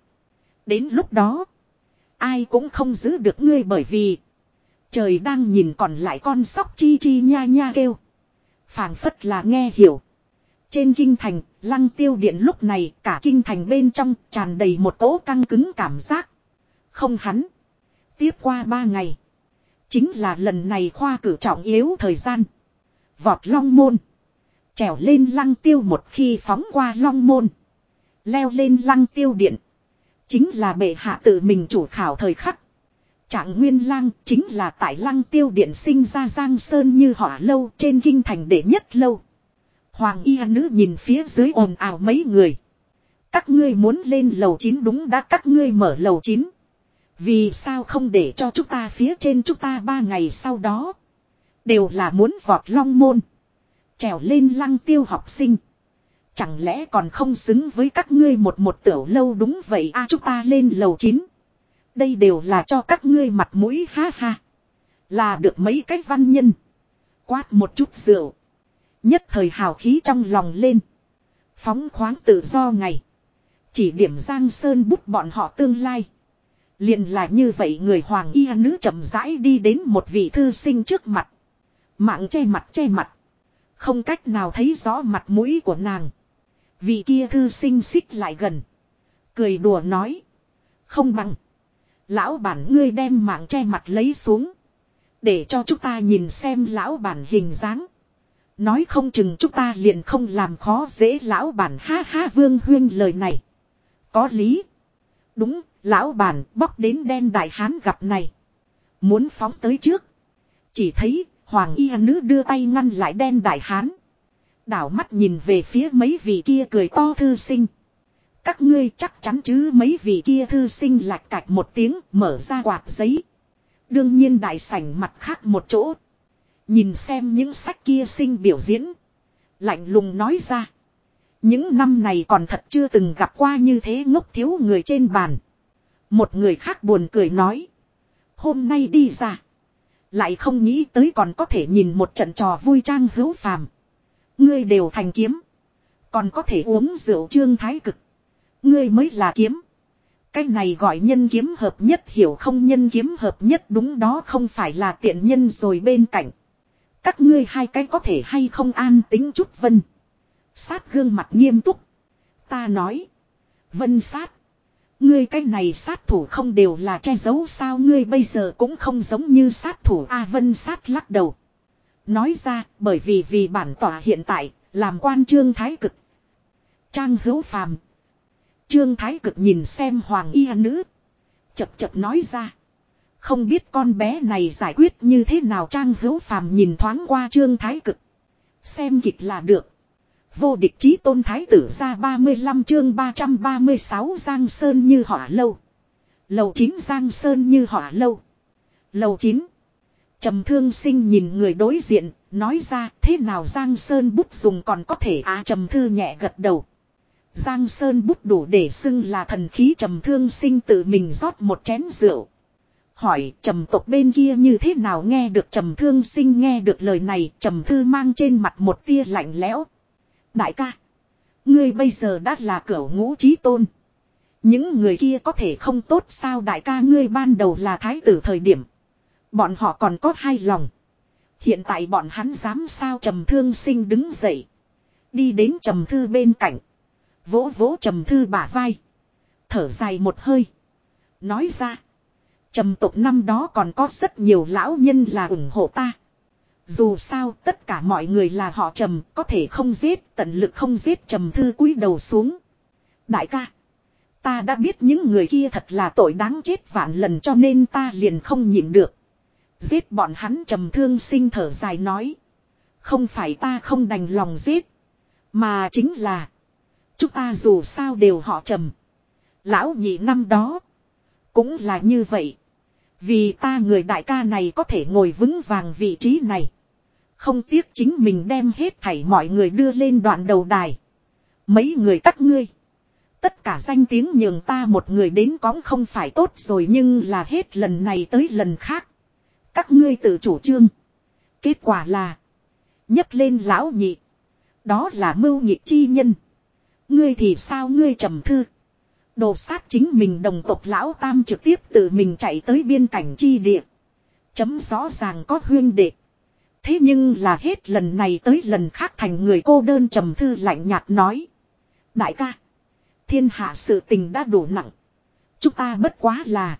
Đến lúc đó. Ai cũng không giữ được ngươi bởi vì. Trời đang nhìn còn lại con sóc chi chi nha nha kêu. phảng phất là nghe hiểu. Trên kinh thành, lăng tiêu điện lúc này cả kinh thành bên trong tràn đầy một cỗ căng cứng cảm giác. Không hắn. Tiếp qua ba ngày. Chính là lần này khoa cử trọng yếu thời gian. Vọt long môn. Trèo lên lăng tiêu một khi phóng qua long môn. Leo lên lăng tiêu điện. Chính là bệ hạ tự mình chủ khảo thời khắc. Trạng Nguyên Lang chính là tại lăng tiêu điện sinh ra Giang Sơn như họ lâu trên kinh thành đệ nhất lâu. Hoàng y nữ nhìn phía dưới ồn ào mấy người. Các ngươi muốn lên lầu 9 đúng đã, các ngươi mở lầu 9. Vì sao không để cho chúng ta phía trên chúng ta ba ngày sau đó. Đều là muốn vọt long môn. Trèo lên lăng tiêu học sinh. Chẳng lẽ còn không xứng với các ngươi một một tiểu lâu đúng vậy a à, chúng ta lên lầu 9. Đây đều là cho các ngươi mặt mũi ha ha. Là được mấy cái văn nhân. Quát một chút rượu. Nhất thời hào khí trong lòng lên. Phóng khoáng tự do ngày. Chỉ điểm Giang Sơn bút bọn họ tương lai. liền là như vậy người hoàng y nữ chậm rãi đi đến một vị thư sinh trước mặt. Mạng che mặt che mặt. Không cách nào thấy rõ mặt mũi của nàng. Vị kia thư sinh xích lại gần. Cười đùa nói. Không bằng. Lão bản ngươi đem mạng che mặt lấy xuống. Để cho chúng ta nhìn xem lão bản hình dáng. Nói không chừng chúng ta liền không làm khó dễ lão bản ha ha vương huyên lời này. Có lý. Đúng, lão bản bóc đến đen đại hán gặp này. Muốn phóng tới trước. Chỉ thấy hoàng y nữ đưa tay ngăn lại đen đại hán. Đảo mắt nhìn về phía mấy vị kia cười to thư sinh. Các ngươi chắc chắn chứ mấy vị kia thư sinh lạch cạch một tiếng, mở ra quạt giấy. Đương nhiên đại sảnh mặt khác một chỗ. Nhìn xem những sách kia sinh biểu diễn. Lạnh lùng nói ra. Những năm này còn thật chưa từng gặp qua như thế ngốc thiếu người trên bàn. Một người khác buồn cười nói. Hôm nay đi ra. Lại không nghĩ tới còn có thể nhìn một trận trò vui trang hữu phàm. Ngươi đều thành kiếm. Còn có thể uống rượu trương thái cực. Ngươi mới là kiếm. Cái này gọi nhân kiếm hợp nhất hiểu không nhân kiếm hợp nhất đúng đó không phải là tiện nhân rồi bên cạnh. Các ngươi hai cái có thể hay không an tính chút vân. Sát gương mặt nghiêm túc. Ta nói. Vân sát. Ngươi cái này sát thủ không đều là che giấu sao ngươi bây giờ cũng không giống như sát thủ A, vân sát lắc đầu. Nói ra, bởi vì vì bản tỏa hiện tại, làm quan trương thái cực. Trang hữu phàm. Trương thái cực nhìn xem hoàng y nữ. Chập chập nói ra. Không biết con bé này giải quyết như thế nào trang hữu phàm nhìn thoáng qua trương thái cực. Xem kịch là được. Vô địch chí tôn thái tử ra 35 chương 336 Giang Sơn như hỏa lâu. Lầu 9 Giang Sơn như hỏa lâu. Lầu 9 trầm thương sinh nhìn người đối diện, nói ra thế nào Giang Sơn bút dùng còn có thể à trầm thư nhẹ gật đầu. Giang Sơn bút đủ để xưng là thần khí trầm thương sinh tự mình rót một chén rượu. Hỏi trầm tộc bên kia như thế nào nghe được trầm thương sinh nghe được lời này trầm thư mang trên mặt một tia lạnh lẽo. Đại ca. Ngươi bây giờ đã là cửa ngũ trí tôn. Những người kia có thể không tốt sao đại ca ngươi ban đầu là thái tử thời điểm. Bọn họ còn có hai lòng. Hiện tại bọn hắn dám sao trầm thương sinh đứng dậy. Đi đến trầm thư bên cạnh. Vỗ vỗ trầm thư bả vai. Thở dài một hơi. Nói ra. Trầm tục năm đó còn có rất nhiều lão nhân là ủng hộ ta. Dù sao tất cả mọi người là họ trầm, có thể không giết, tận lực không giết trầm thư cúi đầu xuống. Đại ca. Ta đã biết những người kia thật là tội đáng chết vạn lần cho nên ta liền không nhịn được. Giết bọn hắn trầm thương sinh thở dài nói. Không phải ta không đành lòng giết. Mà chính là. Chúng ta dù sao đều họ trầm. Lão nhị năm đó. Cũng là như vậy. Vì ta người đại ca này có thể ngồi vững vàng vị trí này. Không tiếc chính mình đem hết thảy mọi người đưa lên đoạn đầu đài. Mấy người các ngươi. Tất cả danh tiếng nhường ta một người đến cõng không phải tốt rồi nhưng là hết lần này tới lần khác. Các ngươi tự chủ trương. Kết quả là. nhất lên lão nhị. Đó là mưu nhị chi nhân. Ngươi thì sao ngươi trầm thư. Đồ sát chính mình đồng tộc lão tam trực tiếp tự mình chạy tới biên cảnh chi địa. Chấm rõ ràng có huyên đệ. Thế nhưng là hết lần này tới lần khác thành người cô đơn trầm thư lạnh nhạt nói. Đại ca. Thiên hạ sự tình đã đủ nặng. Chúng ta bất quá là.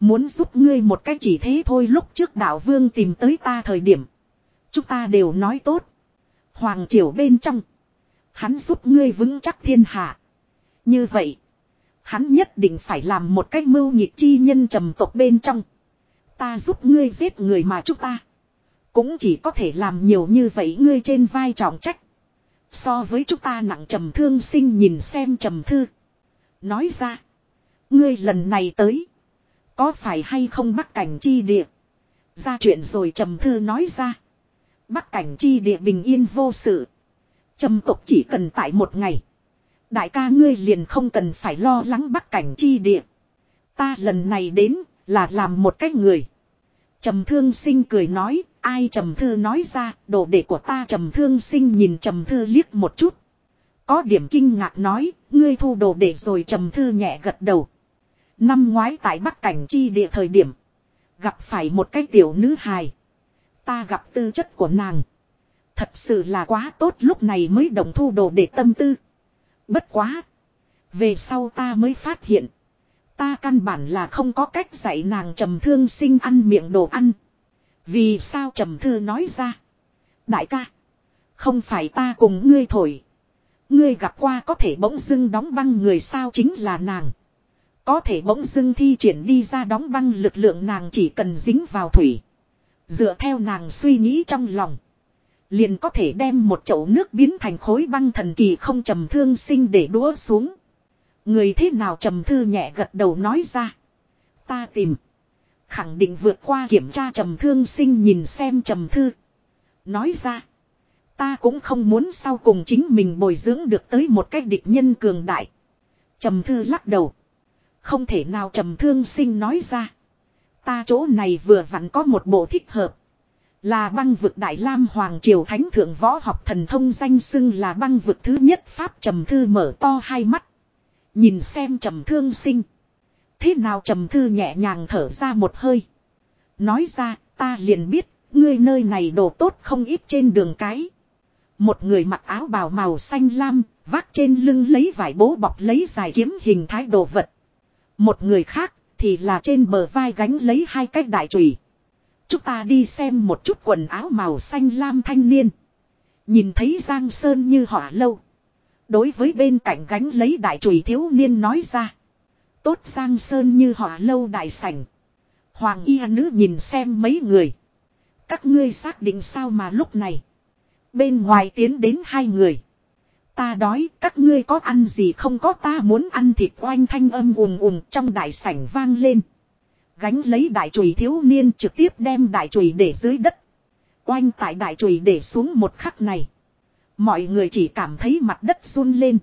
Muốn giúp ngươi một cách chỉ thế thôi lúc trước đạo vương tìm tới ta thời điểm. Chúng ta đều nói tốt. Hoàng triều bên trong. Hắn giúp ngươi vững chắc thiên hạ. Như vậy. Hắn nhất định phải làm một cách mưu nhịp chi nhân trầm tộc bên trong. Ta giúp ngươi giết người mà chúng ta. Cũng chỉ có thể làm nhiều như vậy ngươi trên vai trọng trách. So với chúng ta nặng trầm thương sinh nhìn xem trầm thư. Nói ra. Ngươi lần này tới. Có phải hay không bắc cảnh chi địa. Ra chuyện rồi trầm thư nói ra. Bắc cảnh chi địa bình yên vô sự. Trầm tục chỉ cần tại một ngày. Đại ca ngươi liền không cần phải lo lắng bắc cảnh chi địa. Ta lần này đến là làm một cái người. Trầm thương sinh cười nói, ai trầm thư nói ra, đồ đệ của ta trầm thương sinh nhìn trầm thư liếc một chút. Có điểm kinh ngạc nói, ngươi thu đồ đệ rồi trầm thư nhẹ gật đầu. Năm ngoái tại Bắc Cảnh chi địa thời điểm. Gặp phải một cái tiểu nữ hài. Ta gặp tư chất của nàng. Thật sự là quá tốt lúc này mới đồng thu đồ để tâm tư. Bất quá. Về sau ta mới phát hiện. Ta căn bản là không có cách dạy nàng trầm thương sinh ăn miệng đồ ăn. Vì sao trầm thư nói ra. Đại ca. Không phải ta cùng ngươi thổi. Ngươi gặp qua có thể bỗng dưng đóng băng người sao chính là nàng. Có thể bỗng dưng thi triển đi ra đóng băng lực lượng nàng chỉ cần dính vào thủy. Dựa theo nàng suy nghĩ trong lòng. Liền có thể đem một chậu nước biến thành khối băng thần kỳ không trầm thương sinh để đũa xuống. Người thế nào trầm thư nhẹ gật đầu nói ra. Ta tìm. Khẳng định vượt qua kiểm tra trầm thương sinh nhìn xem trầm thư. Nói ra. Ta cũng không muốn sau cùng chính mình bồi dưỡng được tới một cách địch nhân cường đại. Trầm thư lắc đầu. Không thể nào trầm thương sinh nói ra. Ta chỗ này vừa vặn có một bộ thích hợp. Là băng vực Đại Lam Hoàng Triều Thánh Thượng Võ học thần thông danh xưng là băng vực thứ nhất Pháp Trầm Thư mở to hai mắt. Nhìn xem Trầm Thương sinh. Thế nào Trầm Thư nhẹ nhàng thở ra một hơi. Nói ra ta liền biết ngươi nơi này đồ tốt không ít trên đường cái. Một người mặc áo bào màu xanh lam, vác trên lưng lấy vải bố bọc lấy dài kiếm hình thái đồ vật. Một người khác thì là trên bờ vai gánh lấy hai cái đại chùy. Chúng ta đi xem một chút quần áo màu xanh lam thanh niên. Nhìn thấy Giang Sơn như họa lâu. Đối với bên cạnh gánh lấy đại chùy thiếu niên nói ra. Tốt Giang Sơn như họa lâu đại sảnh. Hoàng y nữ nhìn xem mấy người. Các ngươi xác định sao mà lúc này. Bên ngoài tiến đến hai người. Ta đói các ngươi có ăn gì không có ta muốn ăn thịt oanh thanh âm ùm ùm trong đại sảnh vang lên. Gánh lấy đại chùy thiếu niên trực tiếp đem đại chùy để dưới đất. Oanh tại đại chùy để xuống một khắc này. Mọi người chỉ cảm thấy mặt đất run lên.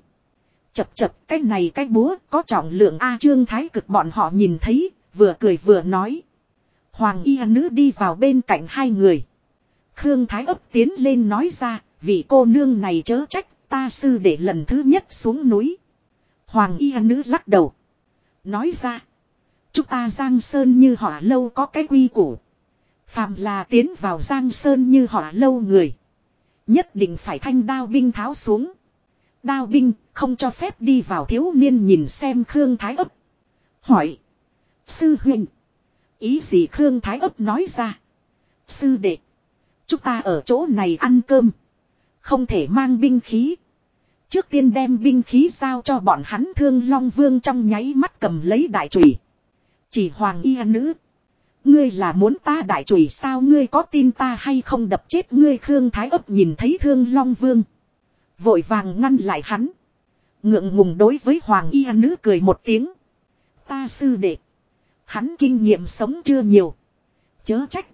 Chập chập cái này cái búa có trọng lượng A trương thái cực bọn họ nhìn thấy, vừa cười vừa nói. Hoàng y nữ đi vào bên cạnh hai người. Khương Thái ấp tiến lên nói ra, vị cô nương này chớ trách, ta sư để lần thứ nhất xuống núi. Hoàng y nữ lắc đầu. Nói ra, chúng ta Giang Sơn như họ lâu có cái quy củ. Phạm là tiến vào Giang Sơn như họ lâu người. Nhất định phải thanh đao binh tháo xuống. Đao binh không cho phép đi vào thiếu niên nhìn xem Khương Thái ấp. Hỏi. Sư huynh. Ý gì Khương Thái ấp nói ra. Sư đệ. Chúng ta ở chỗ này ăn cơm. Không thể mang binh khí. Trước tiên đem binh khí giao cho bọn hắn thương long vương trong nháy mắt cầm lấy đại chùy Chỉ hoàng y nữ. Ngươi là muốn ta đại chùy sao ngươi có tin ta hay không đập chết ngươi Khương Thái ấp nhìn thấy thương long vương. Vội vàng ngăn lại hắn. Ngượng ngùng đối với hoàng y nữ cười một tiếng. Ta sư đệ. Hắn kinh nghiệm sống chưa nhiều. Chớ trách.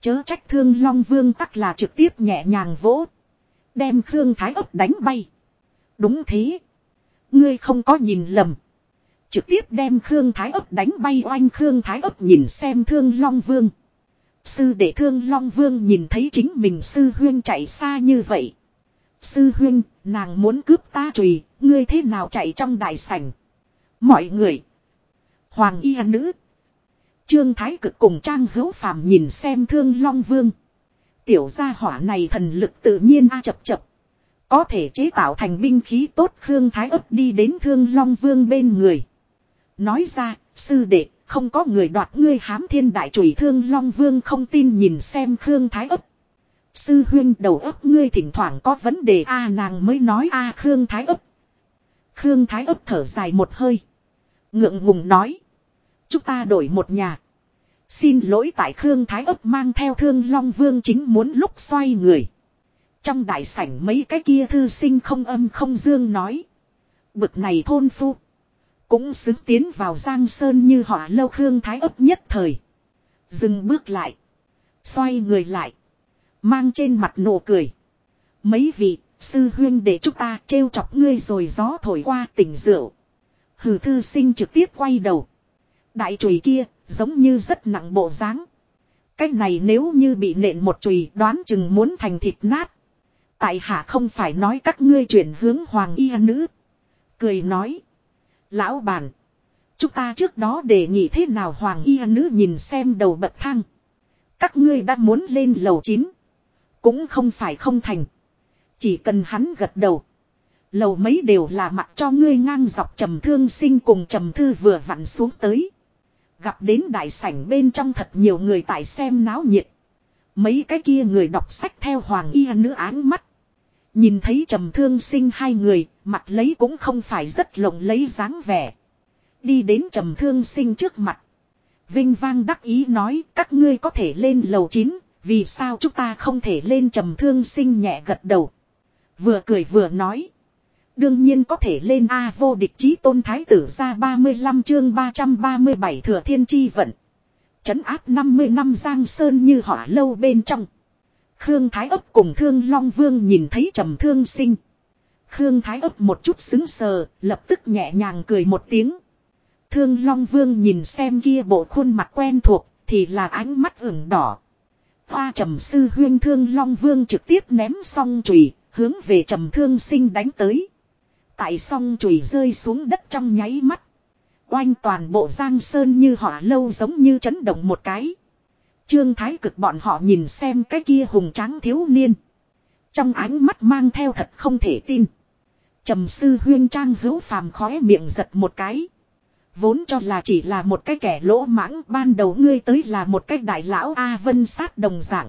Chớ trách thương Long Vương tắc là trực tiếp nhẹ nhàng vỗ. Đem Khương Thái ấp đánh bay. Đúng thế. Ngươi không có nhìn lầm. Trực tiếp đem Khương Thái ấp đánh bay oanh Khương Thái ấp nhìn xem thương Long Vương. Sư đệ thương Long Vương nhìn thấy chính mình sư huyên chạy xa như vậy. Sư huyên, nàng muốn cướp ta trùy, ngươi thế nào chạy trong đại sảnh. Mọi người. Hoàng y nữ. Trương Thái cực cùng Trang Hữu Phàm nhìn xem Thương Long Vương. Tiểu gia hỏa này thần lực tự nhiên a chập chập. Có thể chế tạo thành binh khí tốt Khương Thái ấp đi đến Thương Long Vương bên người. Nói ra, sư đệ, không có người đoạt ngươi hám thiên đại chùy Thương Long Vương không tin nhìn xem Khương Thái ấp. Sư huyên đầu ấp ngươi thỉnh thoảng có vấn đề a nàng mới nói a Khương Thái ấp. Khương Thái ấp thở dài một hơi. Ngượng ngùng nói. Chúng ta đổi một nhà. Xin lỗi tại Khương Thái ấp mang theo thương Long Vương chính muốn lúc xoay người. Trong đại sảnh mấy cái kia thư sinh không âm không dương nói. Bực này thôn phu. Cũng xứng tiến vào Giang Sơn như họ lâu Khương Thái ấp nhất thời. Dừng bước lại. Xoay người lại. Mang trên mặt nụ cười. Mấy vị, sư huyên để chúng ta trêu chọc ngươi rồi gió thổi qua tỉnh rượu. Hử thư sinh trực tiếp quay đầu. Đại chùy kia, giống như rất nặng bộ dáng. Cái này nếu như bị nện một chùy đoán chừng muốn thành thịt nát. Tại hạ không phải nói các ngươi chuyển hướng hoàng y nữ. Cười nói. Lão bản. Chúng ta trước đó đề nghị thế nào hoàng y nữ nhìn xem đầu bậc thang. Các ngươi đã muốn lên lầu 9. Cũng không phải không thành. Chỉ cần hắn gật đầu. Lầu mấy đều là mặt cho ngươi ngang dọc trầm thương sinh cùng trầm thư vừa vặn xuống tới. Gặp đến đại sảnh bên trong thật nhiều người tại xem náo nhiệt. Mấy cái kia người đọc sách theo hoàng y nữ áng mắt. Nhìn thấy trầm thương sinh hai người, mặt lấy cũng không phải rất lộng lấy dáng vẻ. Đi đến trầm thương sinh trước mặt. Vinh vang đắc ý nói các ngươi có thể lên lầu 9, vì sao chúng ta không thể lên trầm thương sinh nhẹ gật đầu. Vừa cười vừa nói. Đương nhiên có thể lên A vô địch chí tôn thái tử ra 35 chương 337 thừa thiên chi vận. Chấn áp 50 năm giang sơn như hỏa lâu bên trong. Khương Thái ấp cùng Thương Long Vương nhìn thấy trầm thương sinh. Khương Thái ấp một chút xứng sờ, lập tức nhẹ nhàng cười một tiếng. Thương Long Vương nhìn xem kia bộ khuôn mặt quen thuộc, thì là ánh mắt ửng đỏ. Hoa trầm sư huyên Thương Long Vương trực tiếp ném song chùy hướng về trầm thương sinh đánh tới. Tại song chùy rơi xuống đất trong nháy mắt. Oanh toàn bộ giang sơn như hỏa lâu giống như chấn động một cái. Trương Thái cực bọn họ nhìn xem cái kia hùng tráng thiếu niên. Trong ánh mắt mang theo thật không thể tin. Trầm sư huyên trang hữu phàm khóe miệng giật một cái. Vốn cho là chỉ là một cái kẻ lỗ mãng, ban đầu ngươi tới là một cái đại lão A vân sát đồng dạng.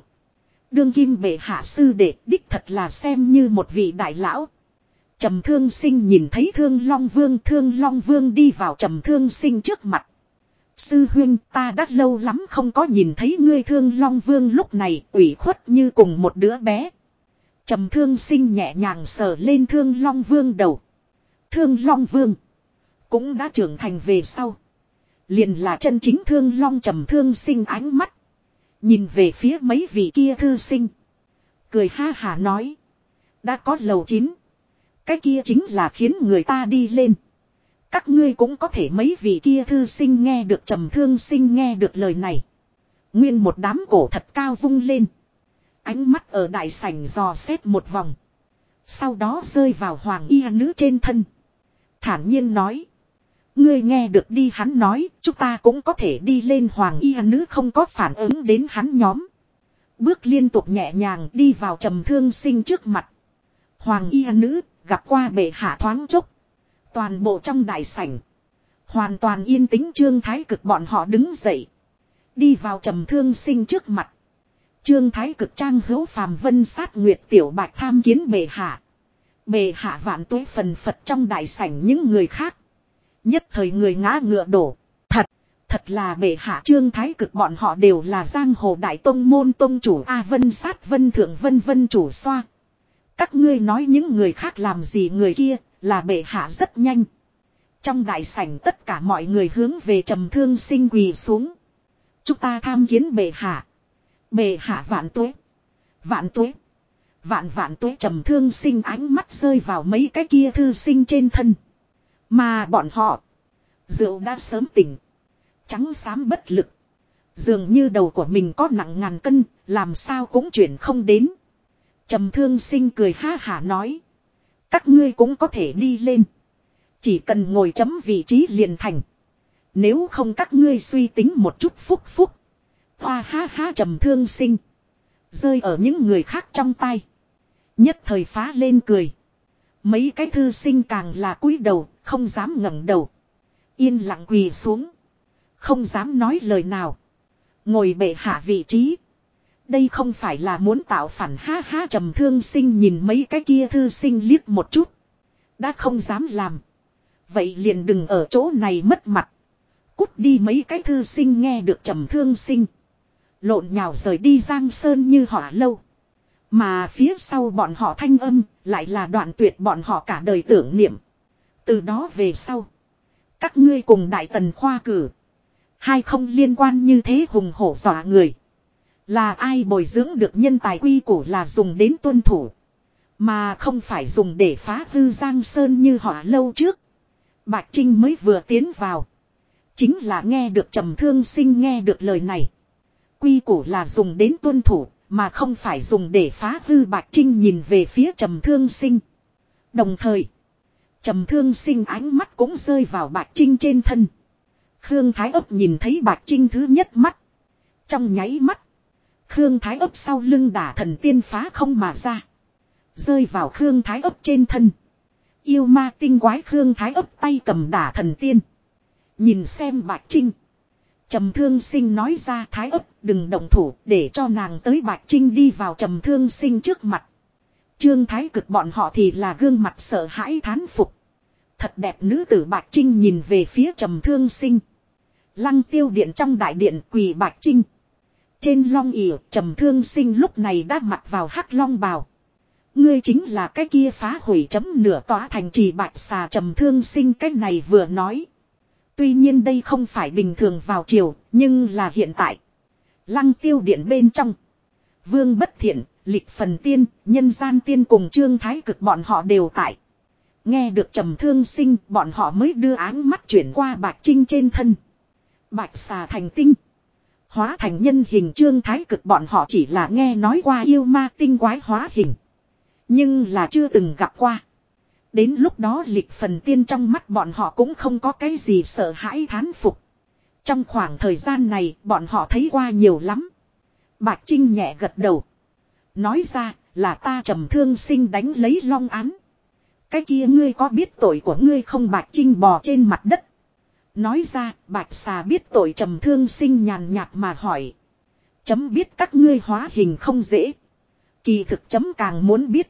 Đương kim bệ hạ sư đệ, đích thật là xem như một vị đại lão. Trầm thương sinh nhìn thấy thương long vương, thương long vương đi vào trầm thương sinh trước mặt. Sư huyên ta đã lâu lắm không có nhìn thấy ngươi, thương long vương lúc này ủy khuất như cùng một đứa bé. Trầm thương sinh nhẹ nhàng sờ lên thương long vương đầu. Thương long vương. Cũng đã trưởng thành về sau. Liền là chân chính thương long trầm thương sinh ánh mắt. Nhìn về phía mấy vị kia thư sinh. Cười ha hà nói. Đã có lầu chín. Cái kia chính là khiến người ta đi lên. Các ngươi cũng có thể mấy vị kia thư sinh nghe được trầm thương sinh nghe được lời này. Nguyên một đám cổ thật cao vung lên. Ánh mắt ở đại sảnh dò xét một vòng. Sau đó rơi vào hoàng y nữ trên thân. Thản nhiên nói. Ngươi nghe được đi hắn nói, chúng ta cũng có thể đi lên hoàng y nữ không có phản ứng đến hắn nhóm. Bước liên tục nhẹ nhàng đi vào trầm thương sinh trước mặt. Hoàng y nữ, gặp qua bệ hạ thoáng chốc. Toàn bộ trong đại sảnh. Hoàn toàn yên tĩnh trương thái cực bọn họ đứng dậy. Đi vào trầm thương sinh trước mặt. Trương thái cực trang hữu phàm vân sát nguyệt tiểu bạch tham kiến bệ hạ. Bệ hạ vạn tuế phần phật trong đại sảnh những người khác. Nhất thời người ngã ngựa đổ. Thật, thật là bệ hạ trương thái cực bọn họ đều là giang hồ đại tông môn tông chủ A vân sát vân thượng vân vân chủ xoa. Các ngươi nói những người khác làm gì người kia, là bệ hạ rất nhanh. Trong đại sảnh tất cả mọi người hướng về trầm thương sinh quỳ xuống. Chúng ta tham kiến bệ hạ. Bệ hạ vạn tuế. Vạn tuế. Vạn vạn tuế trầm thương sinh ánh mắt rơi vào mấy cái kia thư sinh trên thân. Mà bọn họ. Rượu đã sớm tỉnh. Trắng xám bất lực. Dường như đầu của mình có nặng ngàn cân. Làm sao cũng chuyển không đến. Trầm thương sinh cười ha hả nói. Các ngươi cũng có thể đi lên. Chỉ cần ngồi chấm vị trí liền thành. Nếu không các ngươi suy tính một chút phúc phúc. Hoa ha ha trầm thương sinh. Rơi ở những người khác trong tay. Nhất thời phá lên cười. Mấy cái thư sinh càng là cúi đầu, không dám ngẩng đầu. Yên lặng quỳ xuống. Không dám nói lời nào. Ngồi bệ hạ vị trí. Đây không phải là muốn tạo phản ha ha trầm thương sinh nhìn mấy cái kia thư sinh liếc một chút. Đã không dám làm. Vậy liền đừng ở chỗ này mất mặt. Cút đi mấy cái thư sinh nghe được trầm thương sinh. Lộn nhào rời đi giang sơn như hỏa lâu. Mà phía sau bọn họ thanh âm lại là đoạn tuyệt bọn họ cả đời tưởng niệm. Từ đó về sau. Các ngươi cùng đại tần khoa cử. Hai không liên quan như thế hùng hổ dọa người. Là ai bồi dưỡng được nhân tài quy củ là dùng đến tuân thủ. Mà không phải dùng để phá hư Giang Sơn như họ lâu trước. Bạch Trinh mới vừa tiến vào. Chính là nghe được trầm thương sinh nghe được lời này. Quy củ là dùng đến tuân thủ, mà không phải dùng để phá hư Bạch Trinh nhìn về phía trầm thương sinh. Đồng thời, trầm thương sinh ánh mắt cũng rơi vào Bạch Trinh trên thân. Khương Thái ấp nhìn thấy Bạch Trinh thứ nhất mắt. Trong nháy mắt, Khương Thái ấp sau lưng đả thần tiên phá không mà ra. Rơi vào Khương Thái ấp trên thân. Yêu ma tinh quái Khương Thái ấp tay cầm đả thần tiên. Nhìn xem Bạch Trinh. Trầm thương sinh nói ra, Thái ấp, đừng động thủ, để cho nàng tới Bạch Trinh đi vào trầm thương sinh trước mặt. Trương Thái cực bọn họ thì là gương mặt sợ hãi thán phục. Thật đẹp nữ tử Bạch Trinh nhìn về phía trầm thương sinh. Lăng tiêu điện trong đại điện quỳ Bạch Trinh. Trên long ỉa trầm thương sinh lúc này đã mặc vào hắc long bào. Ngươi chính là cái kia phá hủy chấm nửa tỏa thành trì bạch xà trầm thương sinh cái này vừa nói. Tuy nhiên đây không phải bình thường vào chiều, nhưng là hiện tại. Lăng tiêu điện bên trong. Vương bất thiện, lịch phần tiên, nhân gian tiên cùng trương thái cực bọn họ đều tại. Nghe được trầm thương sinh, bọn họ mới đưa áng mắt chuyển qua bạch trinh trên thân. Bạch xà thành tinh. Hóa thành nhân hình trương thái cực bọn họ chỉ là nghe nói qua yêu ma tinh quái hóa hình. Nhưng là chưa từng gặp qua. Đến lúc đó lịch phần tiên trong mắt bọn họ cũng không có cái gì sợ hãi thán phục. Trong khoảng thời gian này, bọn họ thấy qua nhiều lắm. Bạch Trinh nhẹ gật đầu. Nói ra là ta trầm thương sinh đánh lấy long án. Cái kia ngươi có biết tội của ngươi không Bạch Trinh bò trên mặt đất. Nói ra, Bạch xà biết tội trầm thương sinh nhàn nhạt mà hỏi. Chấm biết các ngươi hóa hình không dễ. Kỳ thực chấm càng muốn biết.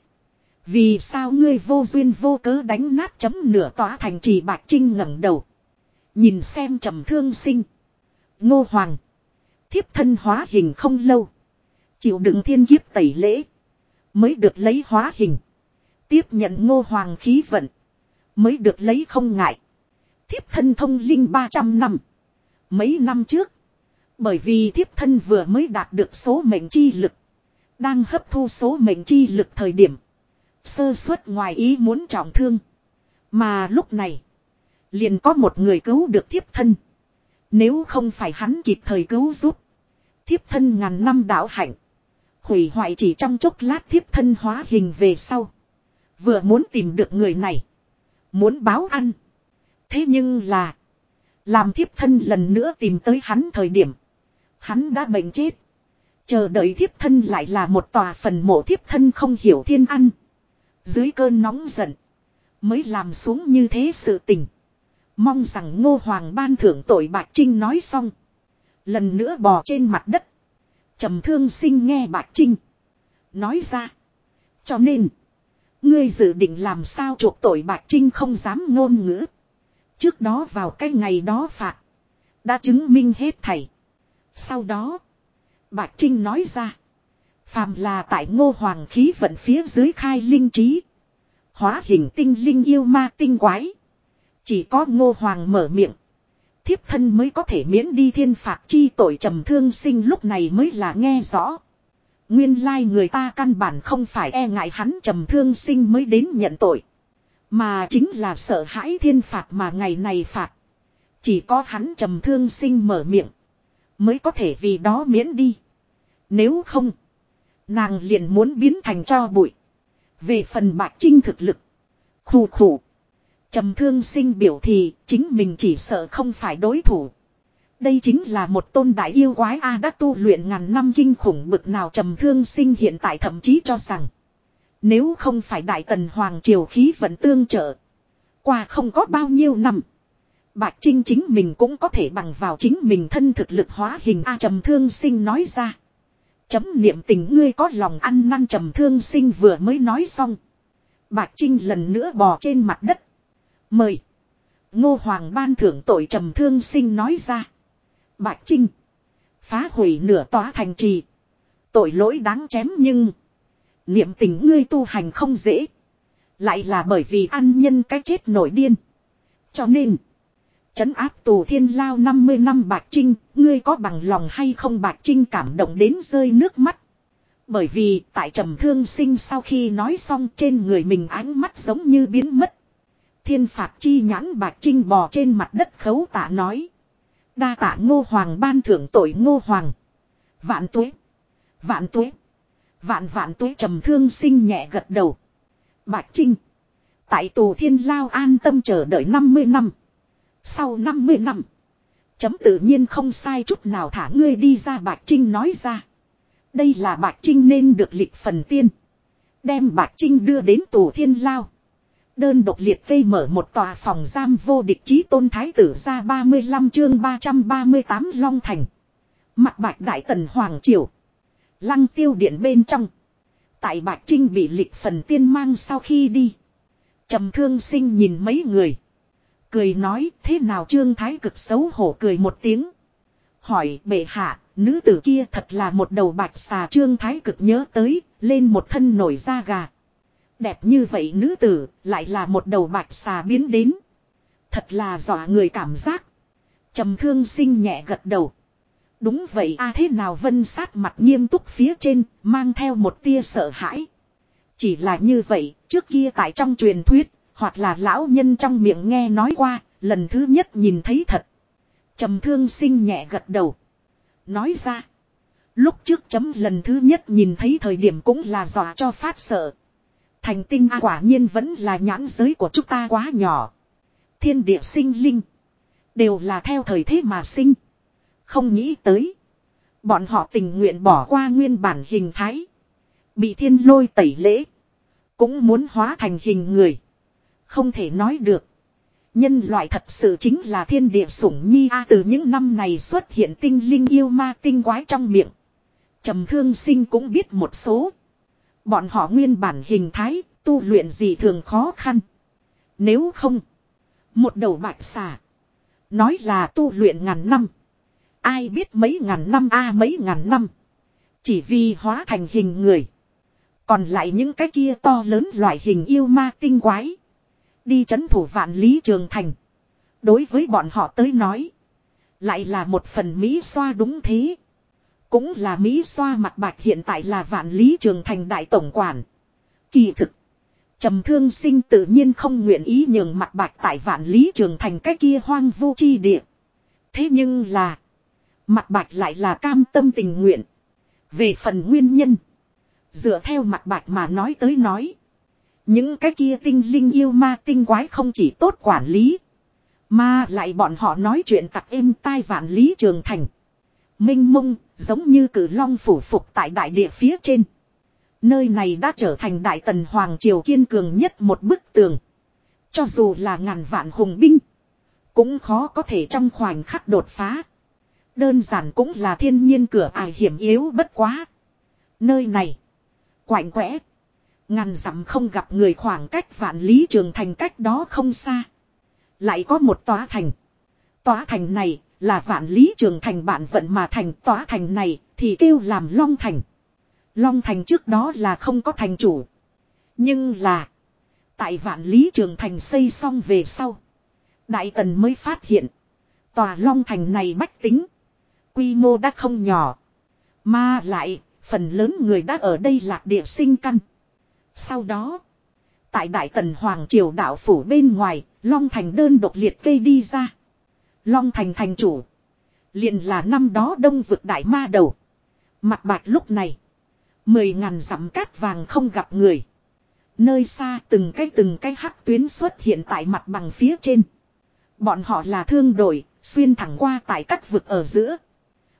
Vì sao ngươi vô duyên vô cớ đánh nát chấm nửa tỏa thành trì bạch trinh ngẩng đầu. Nhìn xem trầm thương sinh. Ngô Hoàng. Thiếp thân hóa hình không lâu. Chịu đựng thiên kiếp tẩy lễ. Mới được lấy hóa hình. Tiếp nhận ngô hoàng khí vận. Mới được lấy không ngại. Thiếp thân thông linh 300 năm. Mấy năm trước. Bởi vì thiếp thân vừa mới đạt được số mệnh chi lực. Đang hấp thu số mệnh chi lực thời điểm. Sơ suất ngoài ý muốn trọng thương. Mà lúc này. Liền có một người cứu được thiếp thân. Nếu không phải hắn kịp thời cứu giúp. Thiếp thân ngàn năm đạo hạnh. Hủy hoại chỉ trong chốc lát thiếp thân hóa hình về sau. Vừa muốn tìm được người này. Muốn báo ăn. Thế nhưng là. Làm thiếp thân lần nữa tìm tới hắn thời điểm. Hắn đã bệnh chết. Chờ đợi thiếp thân lại là một tòa phần mộ thiếp thân không hiểu thiên ăn. Dưới cơn nóng giận. Mới làm xuống như thế sự tình. Mong rằng ngô hoàng ban thưởng tội bạc trinh nói xong. Lần nữa bò trên mặt đất. trầm thương sinh nghe bạc trinh. Nói ra. Cho nên. Ngươi dự định làm sao chuộc tội bạc trinh không dám ngôn ngữ. Trước đó vào cái ngày đó phạt. Đã chứng minh hết thầy. Sau đó. bạch Trinh nói ra. Phàm là tại ngô hoàng khí vận phía dưới khai linh trí. Hóa hình tinh linh yêu ma tinh quái. Chỉ có ngô hoàng mở miệng. Thiếp thân mới có thể miễn đi thiên phạt chi tội trầm thương sinh lúc này mới là nghe rõ. Nguyên lai người ta căn bản không phải e ngại hắn trầm thương sinh mới đến nhận tội. Mà chính là sợ hãi thiên phạt mà ngày này phạt. Chỉ có hắn trầm thương sinh mở miệng. Mới có thể vì đó miễn đi. Nếu không. Nàng liền muốn biến thành cho bụi. Về phần bạc trinh thực lực. Khủ khủ. trầm thương sinh biểu thì chính mình chỉ sợ không phải đối thủ. Đây chính là một tôn đại yêu quái A đã tu luyện ngàn năm kinh khủng bực nào trầm thương sinh hiện tại thậm chí cho rằng. Nếu không phải đại tần hoàng triều khí vận tương trợ. Qua không có bao nhiêu năm. Bạch Trinh chính mình cũng có thể bằng vào chính mình thân thực lực hóa hình A trầm thương sinh nói ra. Chấm niệm tình ngươi có lòng ăn năn trầm thương sinh vừa mới nói xong. Bạch Trinh lần nữa bò trên mặt đất. Mời. Ngô Hoàng ban thưởng tội trầm thương sinh nói ra. Bạch Trinh. Phá hủy nửa tòa thành trì. Tội lỗi đáng chém nhưng. Niệm tình ngươi tu hành không dễ. Lại là bởi vì ăn nhân cái chết nổi điên. Cho nên. Chấn áp tù thiên lao 50 năm bạc Trinh. Ngươi có bằng lòng hay không bạc Trinh cảm động đến rơi nước mắt. Bởi vì tại trầm thương sinh sau khi nói xong trên người mình ánh mắt giống như biến mất. Thiên phạt chi nhãn bạc Trinh bò trên mặt đất khấu tạ nói. Đa tạ ngô hoàng ban thưởng tội ngô hoàng. Vạn tuế. Vạn tuế. Vạn vạn tuế trầm thương sinh nhẹ gật đầu. Bạch Trinh. Tại tù thiên lao an tâm chờ đợi 50 năm. Sau 50 năm. Chấm tự nhiên không sai chút nào thả ngươi đi ra Bạch Trinh nói ra. Đây là Bạch Trinh nên được lịch phần tiên. Đem Bạch Trinh đưa đến tù thiên lao. Đơn độc liệt cây mở một tòa phòng giam vô địch chí tôn thái tử ra 35 chương 338 Long Thành. Mặt bạch đại tần Hoàng Triều. Lăng tiêu điện bên trong. Tại Bạch Trinh bị lịch phần tiên mang sau khi đi. trầm thương sinh nhìn mấy người. Cười nói thế nào trương thái cực xấu hổ cười một tiếng. Hỏi bệ hạ, nữ tử kia thật là một đầu bạch xà trương thái cực nhớ tới, lên một thân nổi da gà. Đẹp như vậy nữ tử, lại là một đầu bạch xà biến đến. Thật là dọa người cảm giác. trầm thương sinh nhẹ gật đầu. Đúng vậy a thế nào vân sát mặt nghiêm túc phía trên, mang theo một tia sợ hãi. Chỉ là như vậy, trước kia tại trong truyền thuyết, hoặc là lão nhân trong miệng nghe nói qua, lần thứ nhất nhìn thấy thật. trầm thương sinh nhẹ gật đầu. Nói ra, lúc trước chấm lần thứ nhất nhìn thấy thời điểm cũng là dọa cho phát sợ. Thành tinh A quả nhiên vẫn là nhãn giới của chúng ta quá nhỏ. Thiên địa sinh linh. Đều là theo thời thế mà sinh. Không nghĩ tới. Bọn họ tình nguyện bỏ qua nguyên bản hình thái. Bị thiên lôi tẩy lễ. Cũng muốn hóa thành hình người. Không thể nói được. Nhân loại thật sự chính là thiên địa sủng nhi a từ những năm này xuất hiện tinh linh yêu ma tinh quái trong miệng. trầm thương sinh cũng biết một số. Bọn họ nguyên bản hình thái, tu luyện gì thường khó khăn. Nếu không, một đầu bạch xà. Nói là tu luyện ngàn năm. Ai biết mấy ngàn năm, a mấy ngàn năm. Chỉ vì hóa thành hình người. Còn lại những cái kia to lớn loại hình yêu ma tinh quái. Đi chấn thủ vạn lý trường thành. Đối với bọn họ tới nói. Lại là một phần Mỹ xoa đúng thế. Cũng là Mỹ xoa mặt bạch hiện tại là vạn lý trường thành đại tổng quản. Kỳ thực. trầm thương sinh tự nhiên không nguyện ý nhường mặt bạch tại vạn lý trường thành cái kia hoang vu chi địa. Thế nhưng là. Mặt bạch lại là cam tâm tình nguyện. Về phần nguyên nhân. Dựa theo mặt bạch mà nói tới nói. Những cái kia tinh linh yêu ma tinh quái không chỉ tốt quản lý. Mà lại bọn họ nói chuyện tặc êm tai vạn lý trường thành. Minh mông, giống như cử long phủ phục tại đại địa phía trên. Nơi này đã trở thành đại tần hoàng triều kiên cường nhất một bức tường. Cho dù là ngàn vạn hùng binh. Cũng khó có thể trong khoảnh khắc đột phá. Đơn giản cũng là thiên nhiên cửa ải hiểm yếu bất quá. Nơi này. Quạnh quẽ. Ngàn dặm không gặp người khoảng cách vạn lý trường thành cách đó không xa. Lại có một tòa thành. Tòa thành này là vạn lý trường thành bạn vận mà thành tòa thành này thì kêu làm long thành. Long thành trước đó là không có thành chủ. Nhưng là. Tại vạn lý trường thành xây xong về sau. Đại tần mới phát hiện. Tòa long thành này bách tính. Quy mô đã không nhỏ. Mà lại, phần lớn người đã ở đây lạc địa sinh căn. Sau đó, tại Đại Tần Hoàng Triều đạo phủ bên ngoài, Long Thành đơn độc liệt cây đi ra. Long Thành thành chủ. liền là năm đó đông vực đại ma đầu. Mặt bạch lúc này. Mười ngàn dặm cát vàng không gặp người. Nơi xa từng cái từng cái hắc tuyến xuất hiện tại mặt bằng phía trên. Bọn họ là thương đội, xuyên thẳng qua tại các vực ở giữa.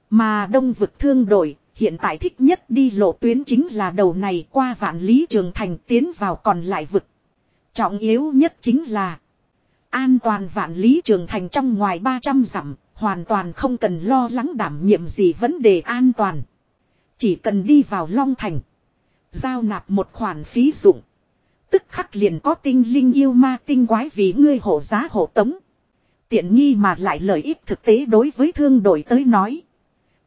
Mà đông vực thương đội, hiện tại thích nhất đi lộ tuyến chính là đầu này qua vạn lý trường thành tiến vào còn lại vực. Trọng yếu nhất chính là an toàn vạn lý trường thành trong ngoài 300 dặm, hoàn toàn không cần lo lắng đảm nhiệm gì vấn đề an toàn. Chỉ cần đi vào Long Thành, giao nạp một khoản phí dụng. Tức khắc liền có tinh linh yêu ma tinh quái vì ngươi hộ giá hộ tống. Tiện nghi mà lại lợi ích thực tế đối với thương đội tới nói.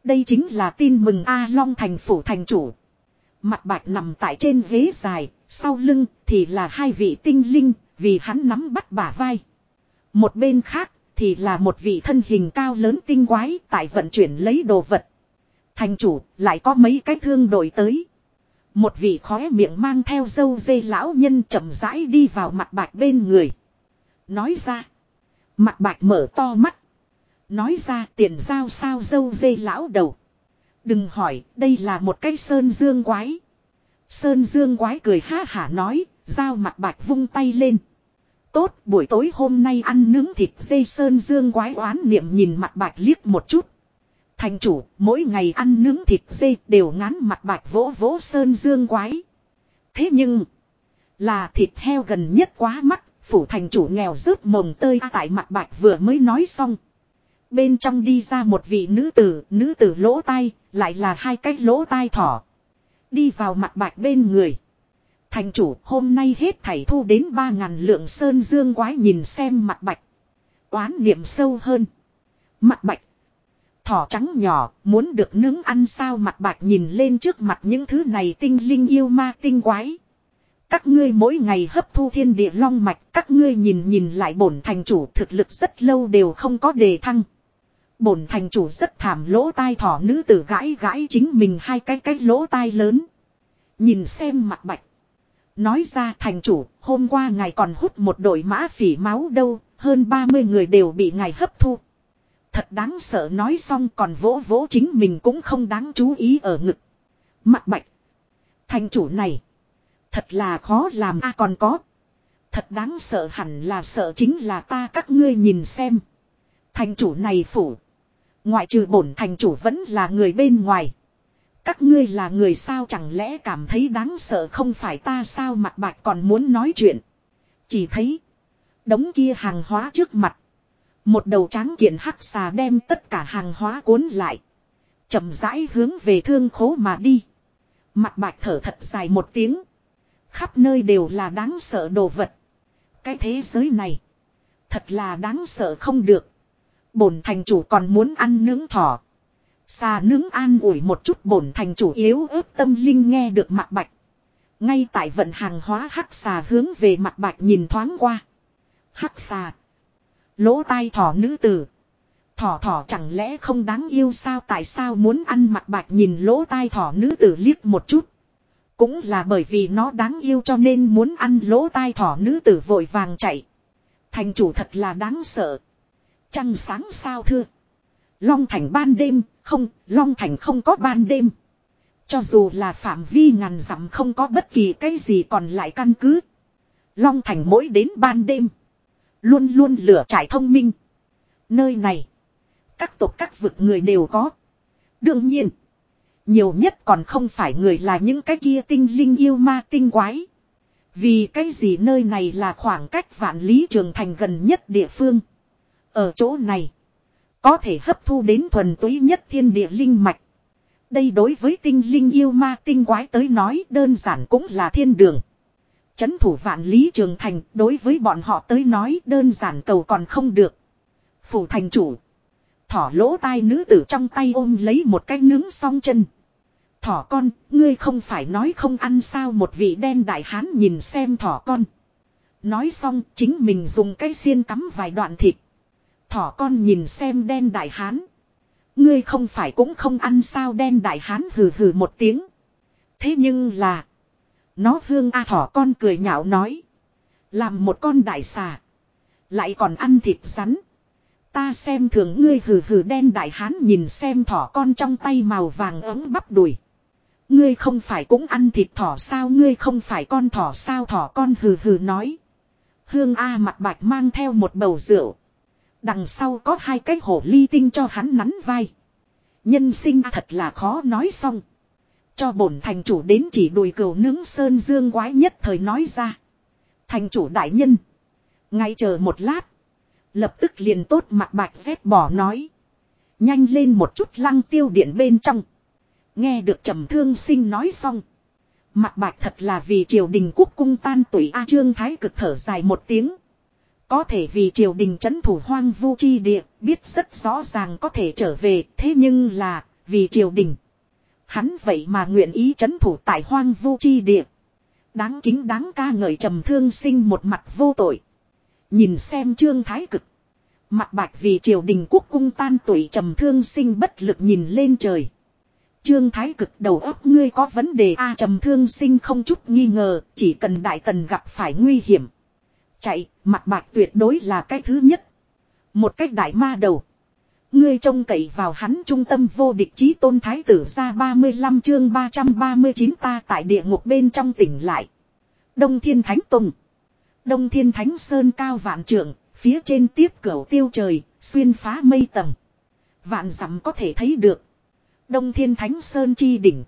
Đây chính là tin mừng A Long thành phủ thành chủ. Mặt bạch nằm tại trên ghế dài, sau lưng thì là hai vị tinh linh, vì hắn nắm bắt bả vai. Một bên khác thì là một vị thân hình cao lớn tinh quái tại vận chuyển lấy đồ vật. Thành chủ lại có mấy cái thương đổi tới. Một vị khóe miệng mang theo dâu dê lão nhân chậm rãi đi vào mặt bạch bên người. Nói ra. Mặt bạch mở to mắt. Nói ra tiền giao sao dâu dê lão đầu. Đừng hỏi, đây là một cái sơn dương quái. Sơn dương quái cười ha hả nói, giao mặt bạch vung tay lên. Tốt, buổi tối hôm nay ăn nướng thịt dê sơn dương quái oán niệm nhìn mặt bạch liếc một chút. Thành chủ, mỗi ngày ăn nướng thịt dê đều ngán mặt bạch vỗ vỗ sơn dương quái. Thế nhưng, là thịt heo gần nhất quá mắc, phủ thành chủ nghèo rớt mồng tơi tại mặt bạch vừa mới nói xong. Bên trong đi ra một vị nữ tử, nữ tử lỗ tai, lại là hai cái lỗ tai thỏ. Đi vào mặt bạch bên người. Thành chủ hôm nay hết thảy thu đến ba ngàn lượng sơn dương quái nhìn xem mặt bạch. Oán niệm sâu hơn. Mặt bạch. Thỏ trắng nhỏ muốn được nướng ăn sao mặt bạch nhìn lên trước mặt những thứ này tinh linh yêu ma tinh quái. Các ngươi mỗi ngày hấp thu thiên địa long mạch các ngươi nhìn nhìn lại bổn thành chủ thực lực rất lâu đều không có đề thăng. Bổn thành chủ rất thảm lỗ tai thỏ nữ tử gãi gãi chính mình hai cái cái lỗ tai lớn. Nhìn xem mặt bạch. Nói ra thành chủ, hôm qua ngài còn hút một đội mã phỉ máu đâu, hơn 30 người đều bị ngài hấp thu. Thật đáng sợ nói xong còn vỗ vỗ chính mình cũng không đáng chú ý ở ngực. Mặt bạch. Thành chủ này. Thật là khó làm a à còn có. Thật đáng sợ hẳn là sợ chính là ta các ngươi nhìn xem. Thành chủ này phủ. Ngoại trừ bổn thành chủ vẫn là người bên ngoài. Các ngươi là người sao chẳng lẽ cảm thấy đáng sợ không phải ta sao mặt bạch còn muốn nói chuyện. Chỉ thấy. Đống kia hàng hóa trước mặt. Một đầu tráng kiện hắc xà đem tất cả hàng hóa cuốn lại. chậm rãi hướng về thương khố mà đi. Mặt bạch thở thật dài một tiếng. Khắp nơi đều là đáng sợ đồ vật. Cái thế giới này. Thật là đáng sợ không được. Bổn thành chủ còn muốn ăn nướng thỏ. Xà nướng an ủi một chút bổn thành chủ yếu ớt tâm linh nghe được mặt bạch. Ngay tại vận hàng hóa hắc xà hướng về mặt bạch nhìn thoáng qua. Hắc xà. Lỗ tai thỏ nữ tử. Thỏ thỏ chẳng lẽ không đáng yêu sao tại sao muốn ăn mặt bạch nhìn lỗ tai thỏ nữ tử liếc một chút. Cũng là bởi vì nó đáng yêu cho nên muốn ăn lỗ tai thỏ nữ tử vội vàng chạy. Thành chủ thật là đáng sợ. Trăng sáng sao thưa. Long thành ban đêm, không, Long thành không có ban đêm. Cho dù là phạm vi ngàn dặm không có bất kỳ cái gì còn lại căn cứ. Long thành mỗi đến ban đêm. Luôn luôn lửa trải thông minh. Nơi này. Các tộc các vực người đều có. Đương nhiên. Nhiều nhất còn không phải người là những cái kia tinh linh yêu ma tinh quái. Vì cái gì nơi này là khoảng cách vạn lý trường thành gần nhất địa phương. Ở chỗ này. Có thể hấp thu đến thuần túy nhất thiên địa linh mạch. Đây đối với tinh linh yêu ma tinh quái tới nói đơn giản cũng là thiên đường. Chấn thủ vạn lý trường thành đối với bọn họ tới nói đơn giản cầu còn không được. Phủ thành chủ. Thỏ lỗ tai nữ tử trong tay ôm lấy một cái nướng song chân. Thỏ con, ngươi không phải nói không ăn sao một vị đen đại hán nhìn xem thỏ con. Nói xong chính mình dùng cái xiên cắm vài đoạn thịt. Thỏ con nhìn xem đen đại hán. Ngươi không phải cũng không ăn sao đen đại hán hừ hừ một tiếng. Thế nhưng là. Nó hương a thỏ con cười nhạo nói. Làm một con đại xà. Lại còn ăn thịt rắn. Ta xem thường ngươi hừ hừ đen đại hán nhìn xem thỏ con trong tay màu vàng ấm bắp đùi. Ngươi không phải cũng ăn thịt thỏ sao ngươi không phải con thỏ sao thỏ con hừ hừ nói. Hương A mặt bạch mang theo một bầu rượu. Đằng sau có hai cái hổ ly tinh cho hắn nắn vai. Nhân sinh thật là khó nói xong. Cho bổn thành chủ đến chỉ đùi cừu nướng sơn dương quái nhất thời nói ra. Thành chủ đại nhân. Ngay chờ một lát. Lập tức liền tốt mặt bạch dép bỏ nói. Nhanh lên một chút lăng tiêu điện bên trong. Nghe được trầm thương sinh nói xong. Mặt bạch thật là vì triều đình quốc cung tan tuổi A Trương Thái cực thở dài một tiếng. Có thể vì triều đình chấn thủ hoang vu chi địa, biết rất rõ ràng có thể trở về, thế nhưng là, vì triều đình. Hắn vậy mà nguyện ý chấn thủ tại hoang vu chi địa. Đáng kính đáng ca ngợi trầm thương sinh một mặt vô tội. Nhìn xem trương thái cực. Mặt bạch vì triều đình quốc cung tan tuổi trầm thương sinh bất lực nhìn lên trời. Trương Thái cực đầu óc ngươi có vấn đề a à, trầm thương sinh không chút nghi ngờ, chỉ cần đại tần gặp phải nguy hiểm. Chạy, mặt bạc tuyệt đối là cái thứ nhất. Một cách đại ma đầu. Ngươi trông cậy vào hắn trung tâm vô địch chí tôn thái tử ra 35 chương 339 ta tại địa ngục bên trong tỉnh lại. Đông Thiên Thánh Tùng. Đông Thiên Thánh Sơn cao vạn trượng, phía trên tiếp cửu tiêu trời, xuyên phá mây tầng. Vạn dặm có thể thấy được. Đông Thiên Thánh Sơn chi đỉnh.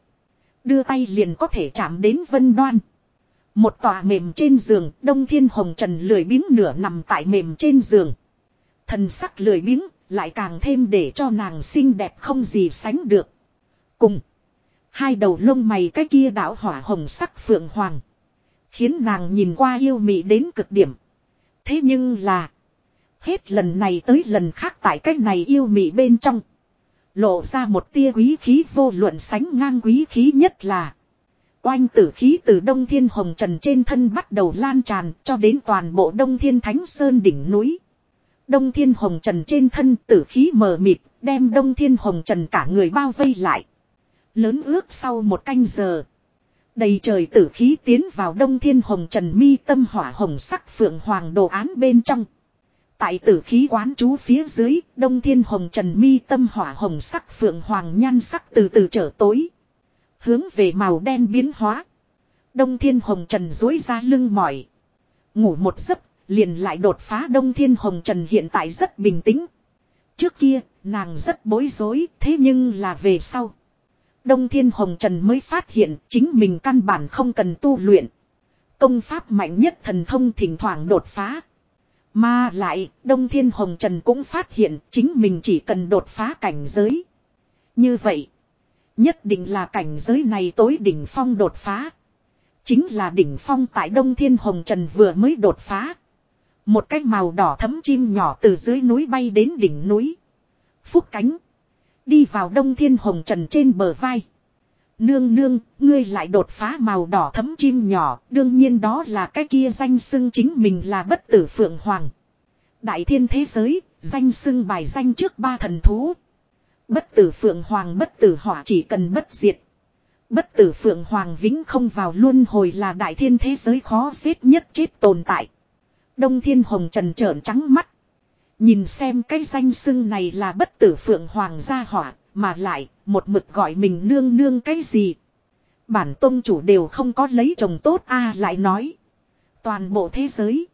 Đưa tay liền có thể chạm đến vân đoan. Một tòa mềm trên giường, Đông Thiên Hồng Trần lười biếng nửa nằm tại mềm trên giường. Thần sắc lười biếng, lại càng thêm để cho nàng xinh đẹp không gì sánh được. Cùng. Hai đầu lông mày cái kia đảo hỏa hồng sắc phượng hoàng. Khiến nàng nhìn qua yêu mị đến cực điểm. Thế nhưng là. Hết lần này tới lần khác tại cách này yêu mị bên trong. Lộ ra một tia quý khí vô luận sánh ngang quý khí nhất là. Oanh tử khí từ Đông Thiên Hồng Trần trên thân bắt đầu lan tràn cho đến toàn bộ Đông Thiên Thánh Sơn đỉnh núi. Đông Thiên Hồng Trần trên thân tử khí mờ mịt, đem Đông Thiên Hồng Trần cả người bao vây lại. Lớn ước sau một canh giờ. Đầy trời tử khí tiến vào Đông Thiên Hồng Trần mi tâm hỏa hồng sắc phượng hoàng đồ án bên trong. Tại tử khí quán chú phía dưới, Đông Thiên Hồng Trần mi tâm hỏa hồng sắc phượng hoàng nhan sắc từ từ trở tối. Hướng về màu đen biến hóa. Đông Thiên Hồng Trần dối ra lưng mỏi. Ngủ một giấc, liền lại đột phá Đông Thiên Hồng Trần hiện tại rất bình tĩnh. Trước kia, nàng rất bối rối, thế nhưng là về sau. Đông Thiên Hồng Trần mới phát hiện chính mình căn bản không cần tu luyện. Công pháp mạnh nhất thần thông thỉnh thoảng đột phá. Mà lại, Đông Thiên Hồng Trần cũng phát hiện chính mình chỉ cần đột phá cảnh giới. Như vậy, nhất định là cảnh giới này tối đỉnh phong đột phá. Chính là đỉnh phong tại Đông Thiên Hồng Trần vừa mới đột phá. Một cái màu đỏ thấm chim nhỏ từ dưới núi bay đến đỉnh núi. Phúc cánh. Đi vào Đông Thiên Hồng Trần trên bờ vai. Nương nương, ngươi lại đột phá màu đỏ thấm chim nhỏ, đương nhiên đó là cái kia danh xưng chính mình là bất tử phượng hoàng. Đại thiên thế giới, danh xưng bài danh trước ba thần thú. Bất tử phượng hoàng bất tử hỏa chỉ cần bất diệt. Bất tử phượng hoàng vĩnh không vào luân hồi là đại thiên thế giới khó xếp nhất chết tồn tại. Đông thiên hồng trần trợn trắng mắt. Nhìn xem cái danh xưng này là bất tử phượng hoàng gia hỏa, mà lại, một mực gọi mình nương nương cái gì. Bản tôn chủ đều không có lấy chồng tốt a lại nói. Toàn bộ thế giới.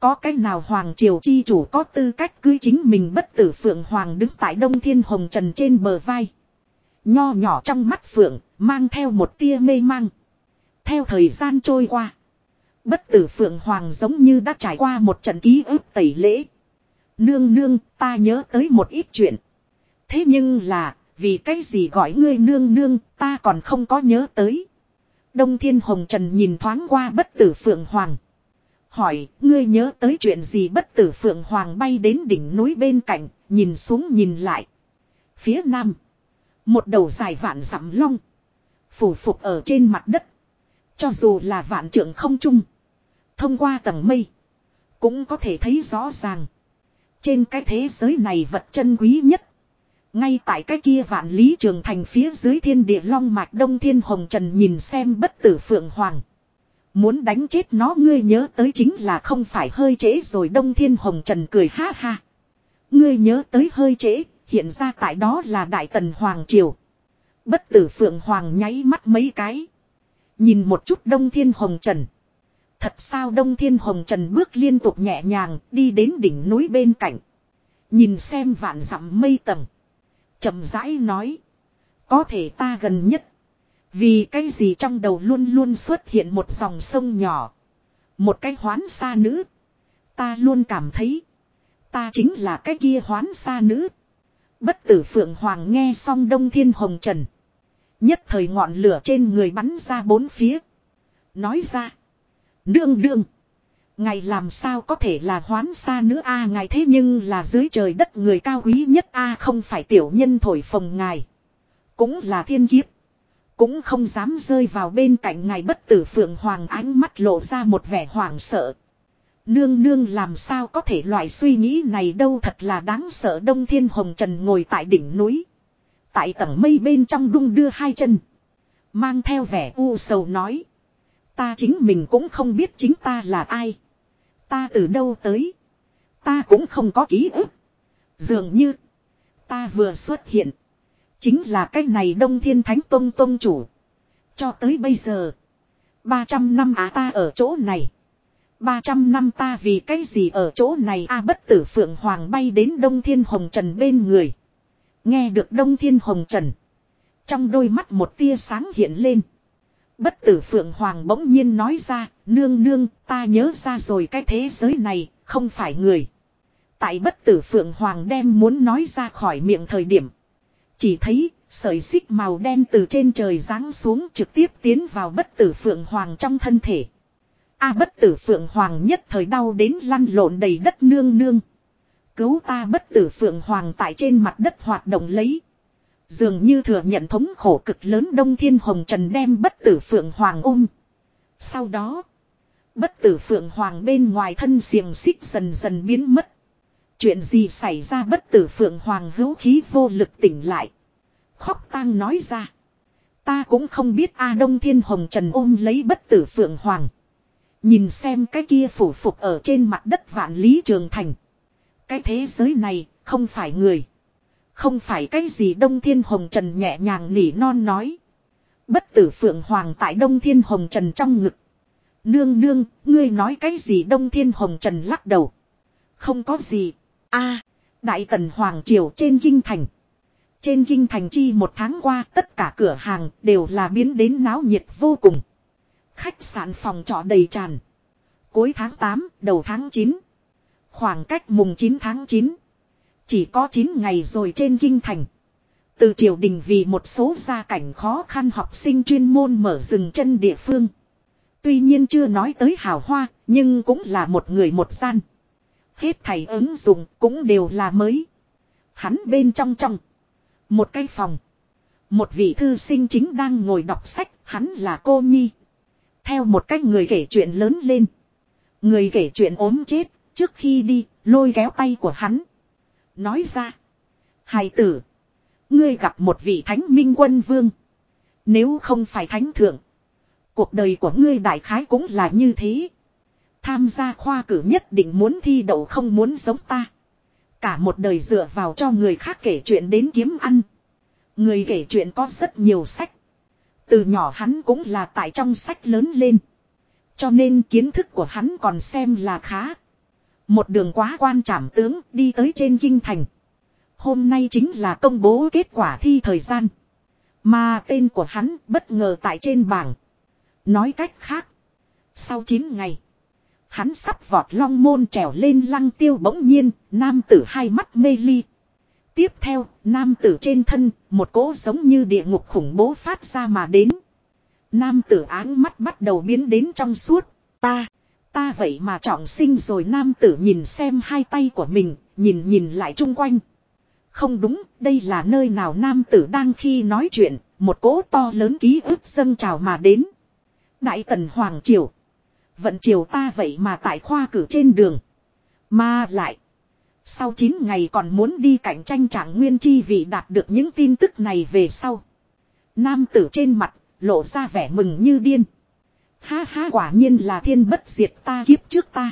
Có cái nào hoàng triều chi chủ có tư cách cưới chính mình bất tử phượng hoàng đứng tại đông thiên hồng trần trên bờ vai. Nho nhỏ trong mắt phượng, mang theo một tia mê mang. Theo thời gian trôi qua. Bất tử phượng hoàng giống như đã trải qua một trận ký ức tẩy lễ. Nương nương, ta nhớ tới một ít chuyện. Thế nhưng là, vì cái gì gọi ngươi nương nương, ta còn không có nhớ tới. Đông Thiên Hồng Trần nhìn thoáng qua bất tử Phượng Hoàng. Hỏi, ngươi nhớ tới chuyện gì bất tử Phượng Hoàng bay đến đỉnh núi bên cạnh, nhìn xuống nhìn lại. Phía nam, một đầu dài vạn dặm long. Phủ phục ở trên mặt đất. Cho dù là vạn trượng không trung. Thông qua tầng mây. Cũng có thể thấy rõ ràng. Trên cái thế giới này vật chân quý nhất. Ngay tại cái kia vạn lý trường thành phía dưới thiên địa long mạch đông thiên hồng trần nhìn xem bất tử phượng hoàng. Muốn đánh chết nó ngươi nhớ tới chính là không phải hơi trễ rồi đông thiên hồng trần cười ha ha. Ngươi nhớ tới hơi trễ, hiện ra tại đó là đại tần hoàng triều. Bất tử phượng hoàng nháy mắt mấy cái. Nhìn một chút đông thiên hồng trần. Thật sao đông thiên hồng trần bước liên tục nhẹ nhàng đi đến đỉnh núi bên cạnh. Nhìn xem vạn dặm mây tầng chậm rãi nói. Có thể ta gần nhất. Vì cái gì trong đầu luôn luôn xuất hiện một dòng sông nhỏ. Một cái hoán xa nữ. Ta luôn cảm thấy. Ta chính là cái kia hoán xa nữ. Bất tử Phượng Hoàng nghe xong Đông Thiên Hồng Trần. Nhất thời ngọn lửa trên người bắn ra bốn phía. Nói ra. Đương đương. Ngài làm sao có thể là hoán xa nữa a à, ngài thế nhưng là dưới trời đất người cao quý nhất a à, không phải tiểu nhân thổi phồng ngài. Cũng là thiên kiếp. Cũng không dám rơi vào bên cạnh ngài bất tử phượng hoàng ánh mắt lộ ra một vẻ hoảng sợ. Nương nương làm sao có thể loại suy nghĩ này đâu thật là đáng sợ đông thiên hồng trần ngồi tại đỉnh núi. Tại tầng mây bên trong đung đưa hai chân. Mang theo vẻ u sầu nói. Ta chính mình cũng không biết chính ta là ai. Ta từ đâu tới. Ta cũng không có ký ức. Dường như. Ta vừa xuất hiện. Chính là cái này Đông Thiên Thánh Tông Tông chủ. Cho tới bây giờ. 300 năm á ta ở chỗ này. 300 năm ta vì cái gì ở chỗ này a bất tử Phượng Hoàng bay đến Đông Thiên Hồng Trần bên người. Nghe được Đông Thiên Hồng Trần. Trong đôi mắt một tia sáng hiện lên. Bất tử Phượng Hoàng bỗng nhiên nói ra, nương nương, ta nhớ ra rồi cái thế giới này, không phải người. Tại bất tử Phượng Hoàng đem muốn nói ra khỏi miệng thời điểm. Chỉ thấy, sợi xích màu đen từ trên trời giáng xuống trực tiếp tiến vào bất tử Phượng Hoàng trong thân thể. A bất tử Phượng Hoàng nhất thời đau đến lăn lộn đầy đất nương nương. Cứu ta bất tử Phượng Hoàng tại trên mặt đất hoạt động lấy. Dường như thừa nhận thống khổ cực lớn Đông Thiên Hồng Trần đem bất tử Phượng Hoàng ôm. Sau đó, bất tử Phượng Hoàng bên ngoài thân xiềng xích dần dần biến mất. Chuyện gì xảy ra bất tử Phượng Hoàng hữu khí vô lực tỉnh lại. Khóc tang nói ra. Ta cũng không biết A Đông Thiên Hồng Trần ôm lấy bất tử Phượng Hoàng. Nhìn xem cái kia phủ phục ở trên mặt đất vạn lý trường thành. Cái thế giới này không phải người. Không phải cái gì Đông Thiên Hồng Trần nhẹ nhàng nỉ non nói. Bất tử Phượng Hoàng tại Đông Thiên Hồng Trần trong ngực. Nương nương, ngươi nói cái gì Đông Thiên Hồng Trần lắc đầu. Không có gì a Đại Tần Hoàng Triều trên Kinh Thành. Trên Kinh Thành chi một tháng qua tất cả cửa hàng đều là biến đến náo nhiệt vô cùng. Khách sạn phòng trọ đầy tràn. Cuối tháng 8, đầu tháng 9. Khoảng cách mùng 9 tháng 9. Chỉ có 9 ngày rồi trên kinh thành. Từ triều đình vì một số gia cảnh khó khăn học sinh chuyên môn mở rừng chân địa phương. Tuy nhiên chưa nói tới hào hoa, nhưng cũng là một người một gian. Hết thầy ứng dụng cũng đều là mới. Hắn bên trong trong. Một cái phòng. Một vị thư sinh chính đang ngồi đọc sách, hắn là cô Nhi. Theo một cách người kể chuyện lớn lên. Người kể chuyện ốm chết, trước khi đi, lôi kéo tay của hắn. Nói ra. Hài tử. Ngươi gặp một vị thánh minh quân vương. Nếu không phải thánh thượng. Cuộc đời của ngươi đại khái cũng là như thế. Tham gia khoa cử nhất định muốn thi đậu không muốn giống ta. Cả một đời dựa vào cho người khác kể chuyện đến kiếm ăn. Người kể chuyện có rất nhiều sách. Từ nhỏ hắn cũng là tại trong sách lớn lên. Cho nên kiến thức của hắn còn xem là khá. Một đường quá quan trảm tướng đi tới trên kinh thành. Hôm nay chính là công bố kết quả thi thời gian. Mà tên của hắn bất ngờ tại trên bảng. Nói cách khác. Sau 9 ngày. Hắn sắp vọt long môn trèo lên lăng tiêu bỗng nhiên. Nam tử hai mắt mê ly. Tiếp theo, nam tử trên thân, một cỗ giống như địa ngục khủng bố phát ra mà đến. Nam tử áng mắt bắt đầu biến đến trong suốt. Ta, ta vậy mà trọng sinh rồi nam tử nhìn xem hai tay của mình, nhìn nhìn lại chung quanh. Không đúng, đây là nơi nào nam tử đang khi nói chuyện, một cỗ to lớn ký ức dâng trào mà đến. Đại tần Hoàng Triều. Vận triều ta vậy mà tại khoa cử trên đường. Mà lại. Sau 9 ngày còn muốn đi cạnh tranh trạng nguyên chi vì đạt được những tin tức này về sau. Nam tử trên mặt, lộ ra vẻ mừng như điên. Ha ha quả nhiên là thiên bất diệt ta kiếp trước ta.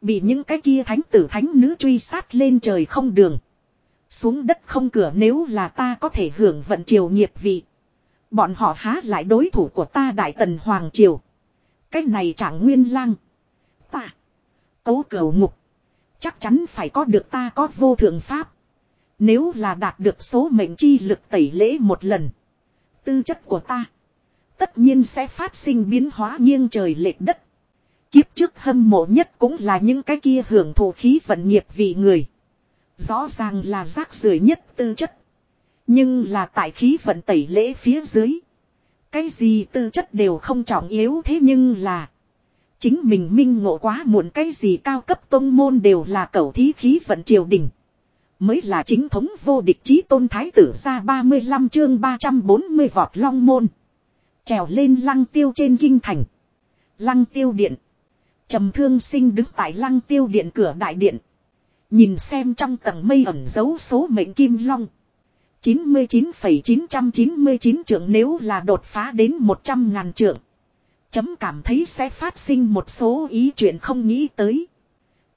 Bị những cái kia thánh tử thánh nữ truy sát lên trời không đường. Xuống đất không cửa nếu là ta có thể hưởng vận triều nghiệp vị. Bọn họ há lại đối thủ của ta đại tần hoàng triều. Cái này chẳng nguyên lang. Ta. Cố cửu ngục. Chắc chắn phải có được ta có vô thượng pháp. Nếu là đạt được số mệnh chi lực tẩy lễ một lần. Tư chất của ta. Tất nhiên sẽ phát sinh biến hóa nghiêng trời lệch đất. Kiếp trước hâm mộ nhất cũng là những cái kia hưởng thụ khí vận nghiệp vị người. Rõ ràng là rác rưởi nhất tư chất. Nhưng là tại khí vận tẩy lễ phía dưới. Cái gì tư chất đều không trọng yếu thế nhưng là. Chính mình minh ngộ quá muộn cái gì cao cấp tôn môn đều là cầu thí khí vận triều đình. Mới là chính thống vô địch chí tôn thái tử ra 35 chương 340 vọt long môn. Trèo lên lăng tiêu trên kinh thành. Lăng tiêu điện. trầm thương sinh đứng tại lăng tiêu điện cửa đại điện. Nhìn xem trong tầng mây ẩn dấu số mệnh kim long. 99,999 trượng nếu là đột phá đến 100 ngàn trượng. Chấm cảm thấy sẽ phát sinh một số ý chuyện không nghĩ tới.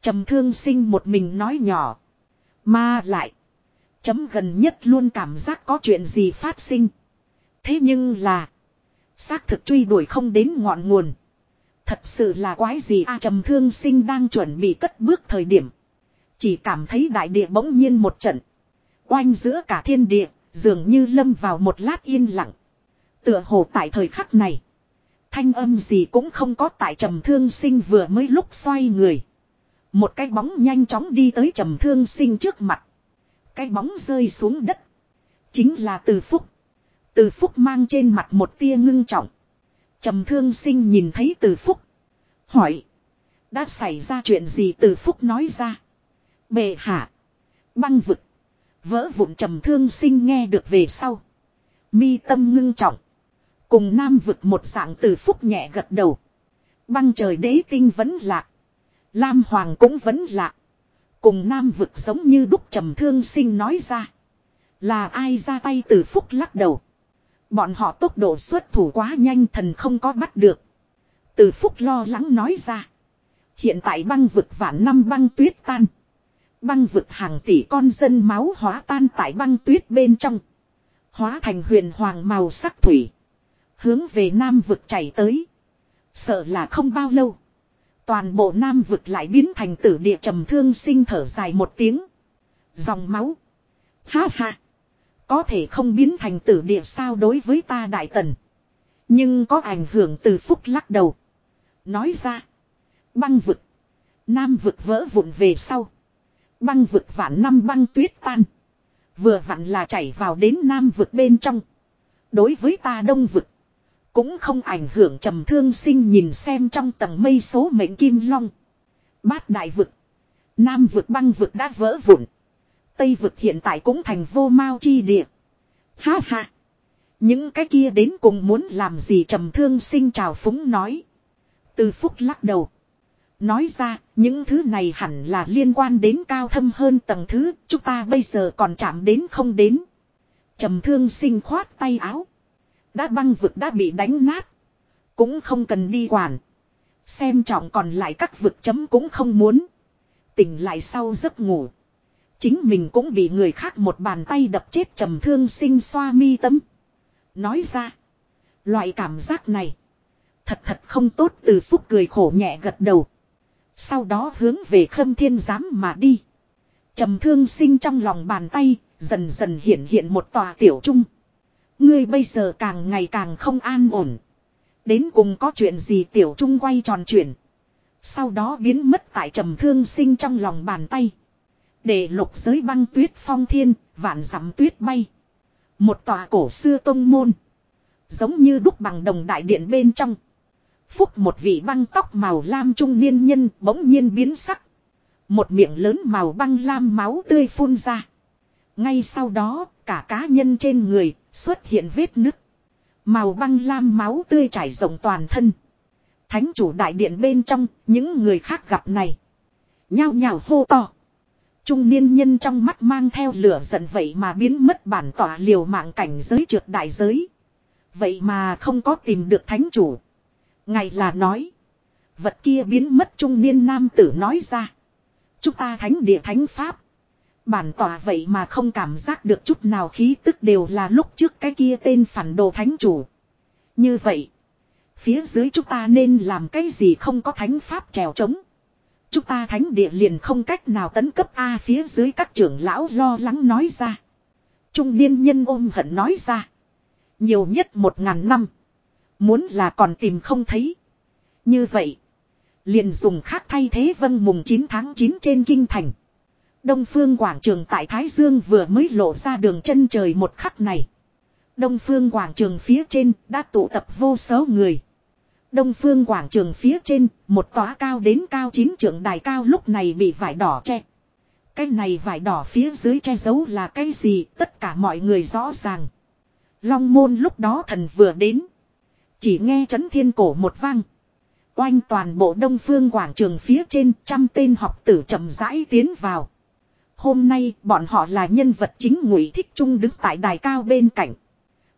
Trầm thương sinh một mình nói nhỏ. Mà lại. Chấm gần nhất luôn cảm giác có chuyện gì phát sinh. Thế nhưng là. Xác thực truy đuổi không đến ngọn nguồn. Thật sự là quái gì a trầm thương sinh đang chuẩn bị cất bước thời điểm. Chỉ cảm thấy đại địa bỗng nhiên một trận. Oanh giữa cả thiên địa, dường như lâm vào một lát yên lặng. Tựa hồ tại thời khắc này. Thanh âm gì cũng không có tại trầm thương sinh vừa mới lúc xoay người. Một cái bóng nhanh chóng đi tới trầm thương sinh trước mặt. Cái bóng rơi xuống đất. Chính là từ phúc. Từ phúc mang trên mặt một tia ngưng trọng. Trầm thương sinh nhìn thấy từ phúc. Hỏi. Đã xảy ra chuyện gì từ phúc nói ra. Bệ hạ. Băng vực. Vỡ vụn trầm thương sinh nghe được về sau. Mi tâm ngưng trọng. Cùng nam vực một dạng từ phúc nhẹ gật đầu. Băng trời đế tinh vẫn lạc. Lam Hoàng cũng vẫn lạ. Cùng Nam vực giống như đúc trầm thương sinh nói ra. Là ai ra tay từ phúc lắc đầu. Bọn họ tốc độ xuất thủ quá nhanh thần không có bắt được. Từ phúc lo lắng nói ra. Hiện tại băng vực vạn năm băng tuyết tan. Băng vực hàng tỷ con dân máu hóa tan tại băng tuyết bên trong. Hóa thành huyền hoàng màu sắc thủy. Hướng về nam vực chảy tới. Sợ là không bao lâu. Toàn bộ nam vực lại biến thành tử địa trầm thương sinh thở dài một tiếng. Dòng máu. Ha ha. Có thể không biến thành tử địa sao đối với ta đại tần. Nhưng có ảnh hưởng từ phúc lắc đầu. Nói ra. Băng vực. Nam vực vỡ vụn về sau. Băng vực vạn năm băng tuyết tan. Vừa vặn là chảy vào đến nam vực bên trong. Đối với ta đông vực. Cũng không ảnh hưởng trầm thương sinh nhìn xem trong tầng mây số mệnh kim long. Bát đại vực. Nam vực băng vực đã vỡ vụn. Tây vực hiện tại cũng thành vô mao chi địa. Ha ha. Những cái kia đến cùng muốn làm gì trầm thương sinh trào phúng nói. Từ phúc lắc đầu. Nói ra, những thứ này hẳn là liên quan đến cao thâm hơn tầng thứ, chúng ta bây giờ còn chạm đến không đến. Trầm thương sinh khoát tay áo. Đã băng vực đã bị đánh nát. Cũng không cần đi quản. Xem trọng còn lại các vực chấm cũng không muốn. Tỉnh lại sau giấc ngủ. Chính mình cũng bị người khác một bàn tay đập chết trầm thương sinh xoa mi tâm. Nói ra. Loại cảm giác này. Thật thật không tốt từ phúc cười khổ nhẹ gật đầu. Sau đó hướng về khâm thiên giám mà đi. Trầm thương sinh trong lòng bàn tay. Dần dần hiện hiện một tòa tiểu trung. Ngươi bây giờ càng ngày càng không an ổn. Đến cùng có chuyện gì tiểu trung quay tròn chuyển. Sau đó biến mất tại trầm thương sinh trong lòng bàn tay. Để lục giới băng tuyết phong thiên, vạn dặm tuyết bay. Một tòa cổ xưa tông môn. Giống như đúc bằng đồng đại điện bên trong. Phúc một vị băng tóc màu lam trung niên nhân bỗng nhiên biến sắc. Một miệng lớn màu băng lam máu tươi phun ra. Ngay sau đó, cả cá nhân trên người xuất hiện vết nứt. Màu băng lam máu tươi chảy rộng toàn thân. Thánh chủ đại điện bên trong, những người khác gặp này. Nhao nhao hô to. Trung niên nhân trong mắt mang theo lửa giận vậy mà biến mất bản tỏa liều mạng cảnh giới trượt đại giới. Vậy mà không có tìm được thánh chủ. Ngày là nói. Vật kia biến mất trung niên nam tử nói ra. Chúng ta thánh địa thánh pháp. Bản tỏa vậy mà không cảm giác được chút nào khí tức đều là lúc trước cái kia tên phản đồ thánh chủ. Như vậy. Phía dưới chúng ta nên làm cái gì không có thánh pháp trèo trống. Chúng ta thánh địa liền không cách nào tấn cấp A phía dưới các trưởng lão lo lắng nói ra. Trung niên nhân ôm hận nói ra. Nhiều nhất một ngàn năm. Muốn là còn tìm không thấy. Như vậy. Liền dùng khác thay thế vân mùng 9 tháng 9 trên kinh thành. Đông phương quảng trường tại Thái Dương vừa mới lộ ra đường chân trời một khắc này. Đông phương quảng trường phía trên đã tụ tập vô số người. Đông phương quảng trường phía trên, một tòa cao đến cao chín trượng đài cao lúc này bị vải đỏ che. Cái này vải đỏ phía dưới che giấu là cái gì, tất cả mọi người rõ ràng. Long môn lúc đó thần vừa đến. Chỉ nghe chấn thiên cổ một vang. Oanh toàn bộ đông phương quảng trường phía trên trăm tên học tử chậm rãi tiến vào. Hôm nay bọn họ là nhân vật chính ngụy thích trung đứng tại đài cao bên cạnh.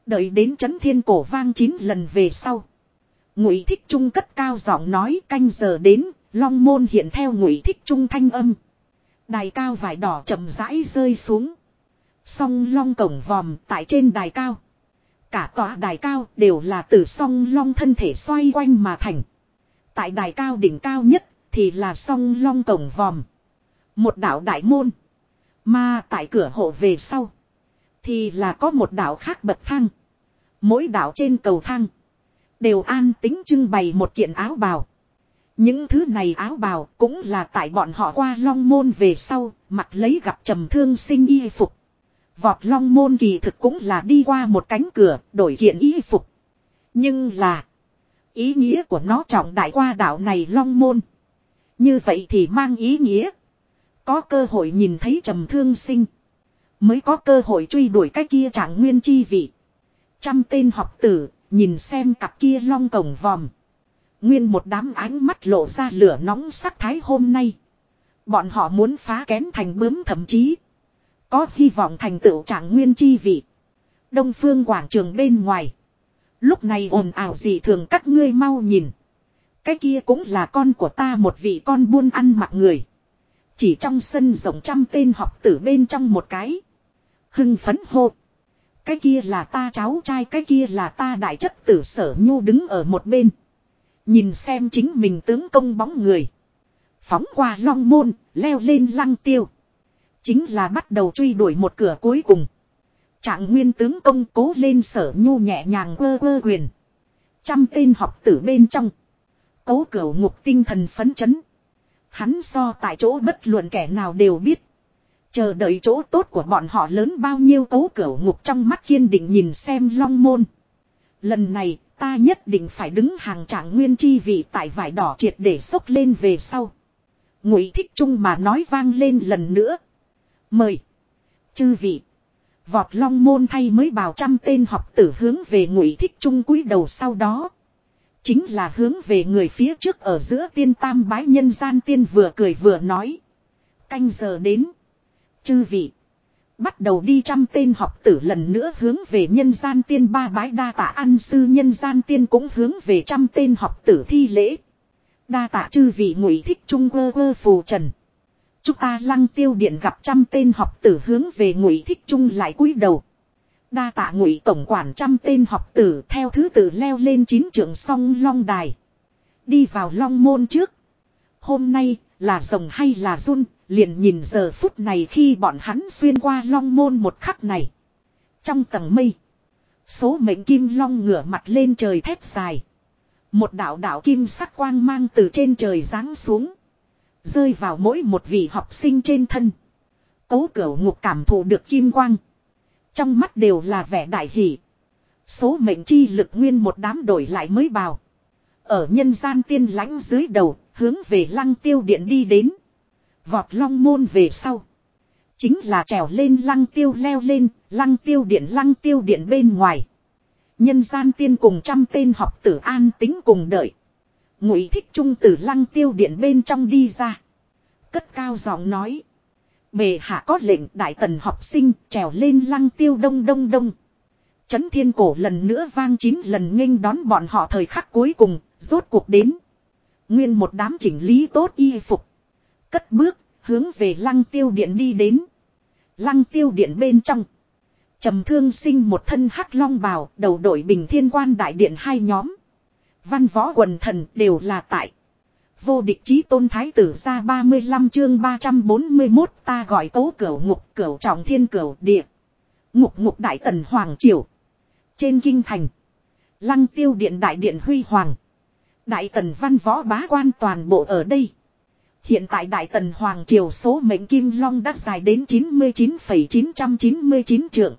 Đợi đến chấn thiên cổ vang chín lần về sau. Ngụy thích trung cất cao giọng nói canh giờ đến, long môn hiện theo ngụy thích trung thanh âm. Đài cao vải đỏ chậm rãi rơi xuống. Song long cổng vòm tại trên đài cao. Cả tòa đài cao đều là từ song long thân thể xoay quanh mà thành. Tại đài cao đỉnh cao nhất thì là song long cổng vòm. Một đảo đại môn. Mà tại cửa hộ về sau. Thì là có một đảo khác bậc thang. Mỗi đảo trên cầu thang. Đều an tính trưng bày một kiện áo bào. Những thứ này áo bào cũng là tại bọn họ qua long môn về sau, mặt lấy gặp trầm thương sinh y phục. Vọt long môn kỳ thực cũng là đi qua một cánh cửa, đổi kiện y phục. Nhưng là, ý nghĩa của nó trọng đại qua đảo này long môn. Như vậy thì mang ý nghĩa. Có cơ hội nhìn thấy trầm thương sinh. Mới có cơ hội truy đuổi cái kia trạng nguyên chi vị. Trăm tên học tử, nhìn xem cặp kia long cổng vòm. Nguyên một đám ánh mắt lộ ra lửa nóng sắc thái hôm nay. Bọn họ muốn phá kén thành bướm thậm chí. Có hy vọng thành tựu trạng nguyên chi vị. Đông phương quảng trường bên ngoài. Lúc này ồn ào gì thường các ngươi mau nhìn. Cái kia cũng là con của ta một vị con buôn ăn mặc người. Chỉ trong sân rộng trăm tên học tử bên trong một cái. Hưng phấn hô. Cái kia là ta cháu trai cái kia là ta đại chất tử sở nhu đứng ở một bên. Nhìn xem chính mình tướng công bóng người. Phóng qua long môn, leo lên lăng tiêu. Chính là bắt đầu truy đuổi một cửa cuối cùng. Trạng nguyên tướng công cố lên sở nhu nhẹ nhàng quơ quơ quyền. Trăm tên học tử bên trong. Cố cửu ngục tinh thần phấn chấn. Hắn so tại chỗ bất luận kẻ nào đều biết. Chờ đợi chỗ tốt của bọn họ lớn bao nhiêu cố cửu ngục trong mắt kiên định nhìn xem long môn. Lần này, ta nhất định phải đứng hàng trạng nguyên chi vị tại vải đỏ triệt để sốc lên về sau. Ngụy thích trung mà nói vang lên lần nữa. Mời. Chư vị. Vọt long môn thay mới bào trăm tên học tử hướng về ngụy thích trung cúi đầu sau đó. Chính là hướng về người phía trước ở giữa tiên tam bái nhân gian tiên vừa cười vừa nói. Canh giờ đến. Chư vị. Bắt đầu đi trăm tên học tử lần nữa hướng về nhân gian tiên ba bái đa tạ ăn sư nhân gian tiên cũng hướng về trăm tên học tử thi lễ. Đa tạ chư vị ngụy thích trung quơ quơ phù trần. Chúng ta lăng tiêu điện gặp trăm tên học tử hướng về ngụy thích trung lại cúi đầu. Đa tạ ngụy tổng quản trăm tên học tử theo thứ tự leo lên chín trưởng song long đài. Đi vào long môn trước. Hôm nay là rồng hay là run, liền nhìn giờ phút này khi bọn hắn xuyên qua long môn một khắc này. Trong tầng mây. Số mệnh kim long ngửa mặt lên trời thét dài. Một đạo đạo kim sắc quang mang từ trên trời giáng xuống. Rơi vào mỗi một vị học sinh trên thân. Cố cửu ngục cảm thụ được kim quang. Trong mắt đều là vẻ đại hỷ. Số mệnh chi lực nguyên một đám đổi lại mới bào. Ở nhân gian tiên lãnh dưới đầu, hướng về lăng tiêu điện đi đến. Vọt long môn về sau. Chính là trèo lên lăng tiêu leo lên, lăng tiêu điện lăng tiêu điện bên ngoài. Nhân gian tiên cùng trăm tên học tử an tính cùng đợi. Ngụy thích trung tử lăng tiêu điện bên trong đi ra. Cất cao giọng nói. Bề hạ có lệnh đại tần học sinh trèo lên lăng tiêu đông đông đông. Chấn thiên cổ lần nữa vang chín lần nghênh đón bọn họ thời khắc cuối cùng, rốt cuộc đến. Nguyên một đám chỉnh lý tốt y phục. Cất bước, hướng về lăng tiêu điện đi đến. Lăng tiêu điện bên trong. trầm thương sinh một thân hắc long bào, đầu đội bình thiên quan đại điện hai nhóm. Văn võ quần thần đều là tại. Vô địch chí tôn thái tử ra 35 chương 341 ta gọi cố cửu ngục cửu trọng thiên cửu địa. Ngục ngục đại tần hoàng triều. Trên kinh thành. Lăng tiêu điện đại điện huy hoàng. Đại tần văn võ bá quan toàn bộ ở đây. Hiện tại Đại Tần Hoàng Triều số mệnh Kim Long đã dài đến 99,999 trượng.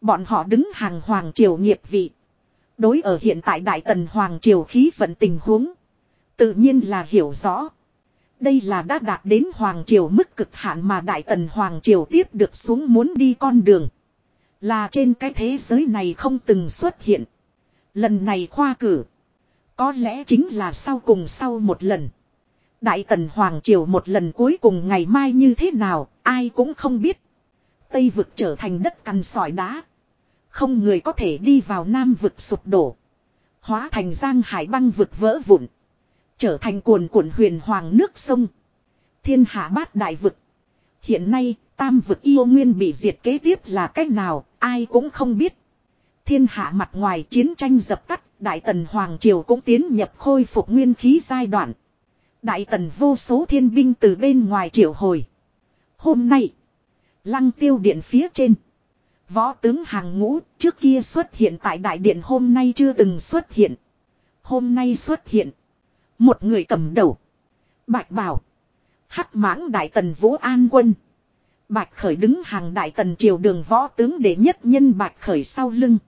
Bọn họ đứng hàng Hoàng Triều nghiệp vị. Đối ở hiện tại Đại Tần Hoàng Triều khí vận tình huống. Tự nhiên là hiểu rõ. Đây là đã đạt đến Hoàng Triều mức cực hạn mà Đại Tần Hoàng Triều tiếp được xuống muốn đi con đường. Là trên cái thế giới này không từng xuất hiện. Lần này khoa cử. Có lẽ chính là sau cùng sau một lần. Đại tần Hoàng Triều một lần cuối cùng ngày mai như thế nào, ai cũng không biết. Tây vực trở thành đất cằn sỏi đá. Không người có thể đi vào Nam vực sụp đổ. Hóa thành giang hải băng vực vỡ vụn. Trở thành cuồn cuộn huyền hoàng nước sông. Thiên hạ bát đại vực. Hiện nay, tam vực yêu nguyên bị diệt kế tiếp là cách nào, ai cũng không biết. Thiên hạ mặt ngoài chiến tranh dập tắt, Đại Tần Hoàng Triều cũng tiến nhập khôi phục nguyên khí giai đoạn. Đại Tần vô số thiên binh từ bên ngoài triệu hồi. Hôm nay, Lăng tiêu điện phía trên. Võ tướng hàng ngũ trước kia xuất hiện tại đại điện hôm nay chưa từng xuất hiện. Hôm nay xuất hiện. Một người cầm đầu. Bạch bảo. Hắc mãng đại tần vũ an quân. Bạch khởi đứng hàng đại tần triều đường võ tướng để nhất nhân bạch khởi sau lưng.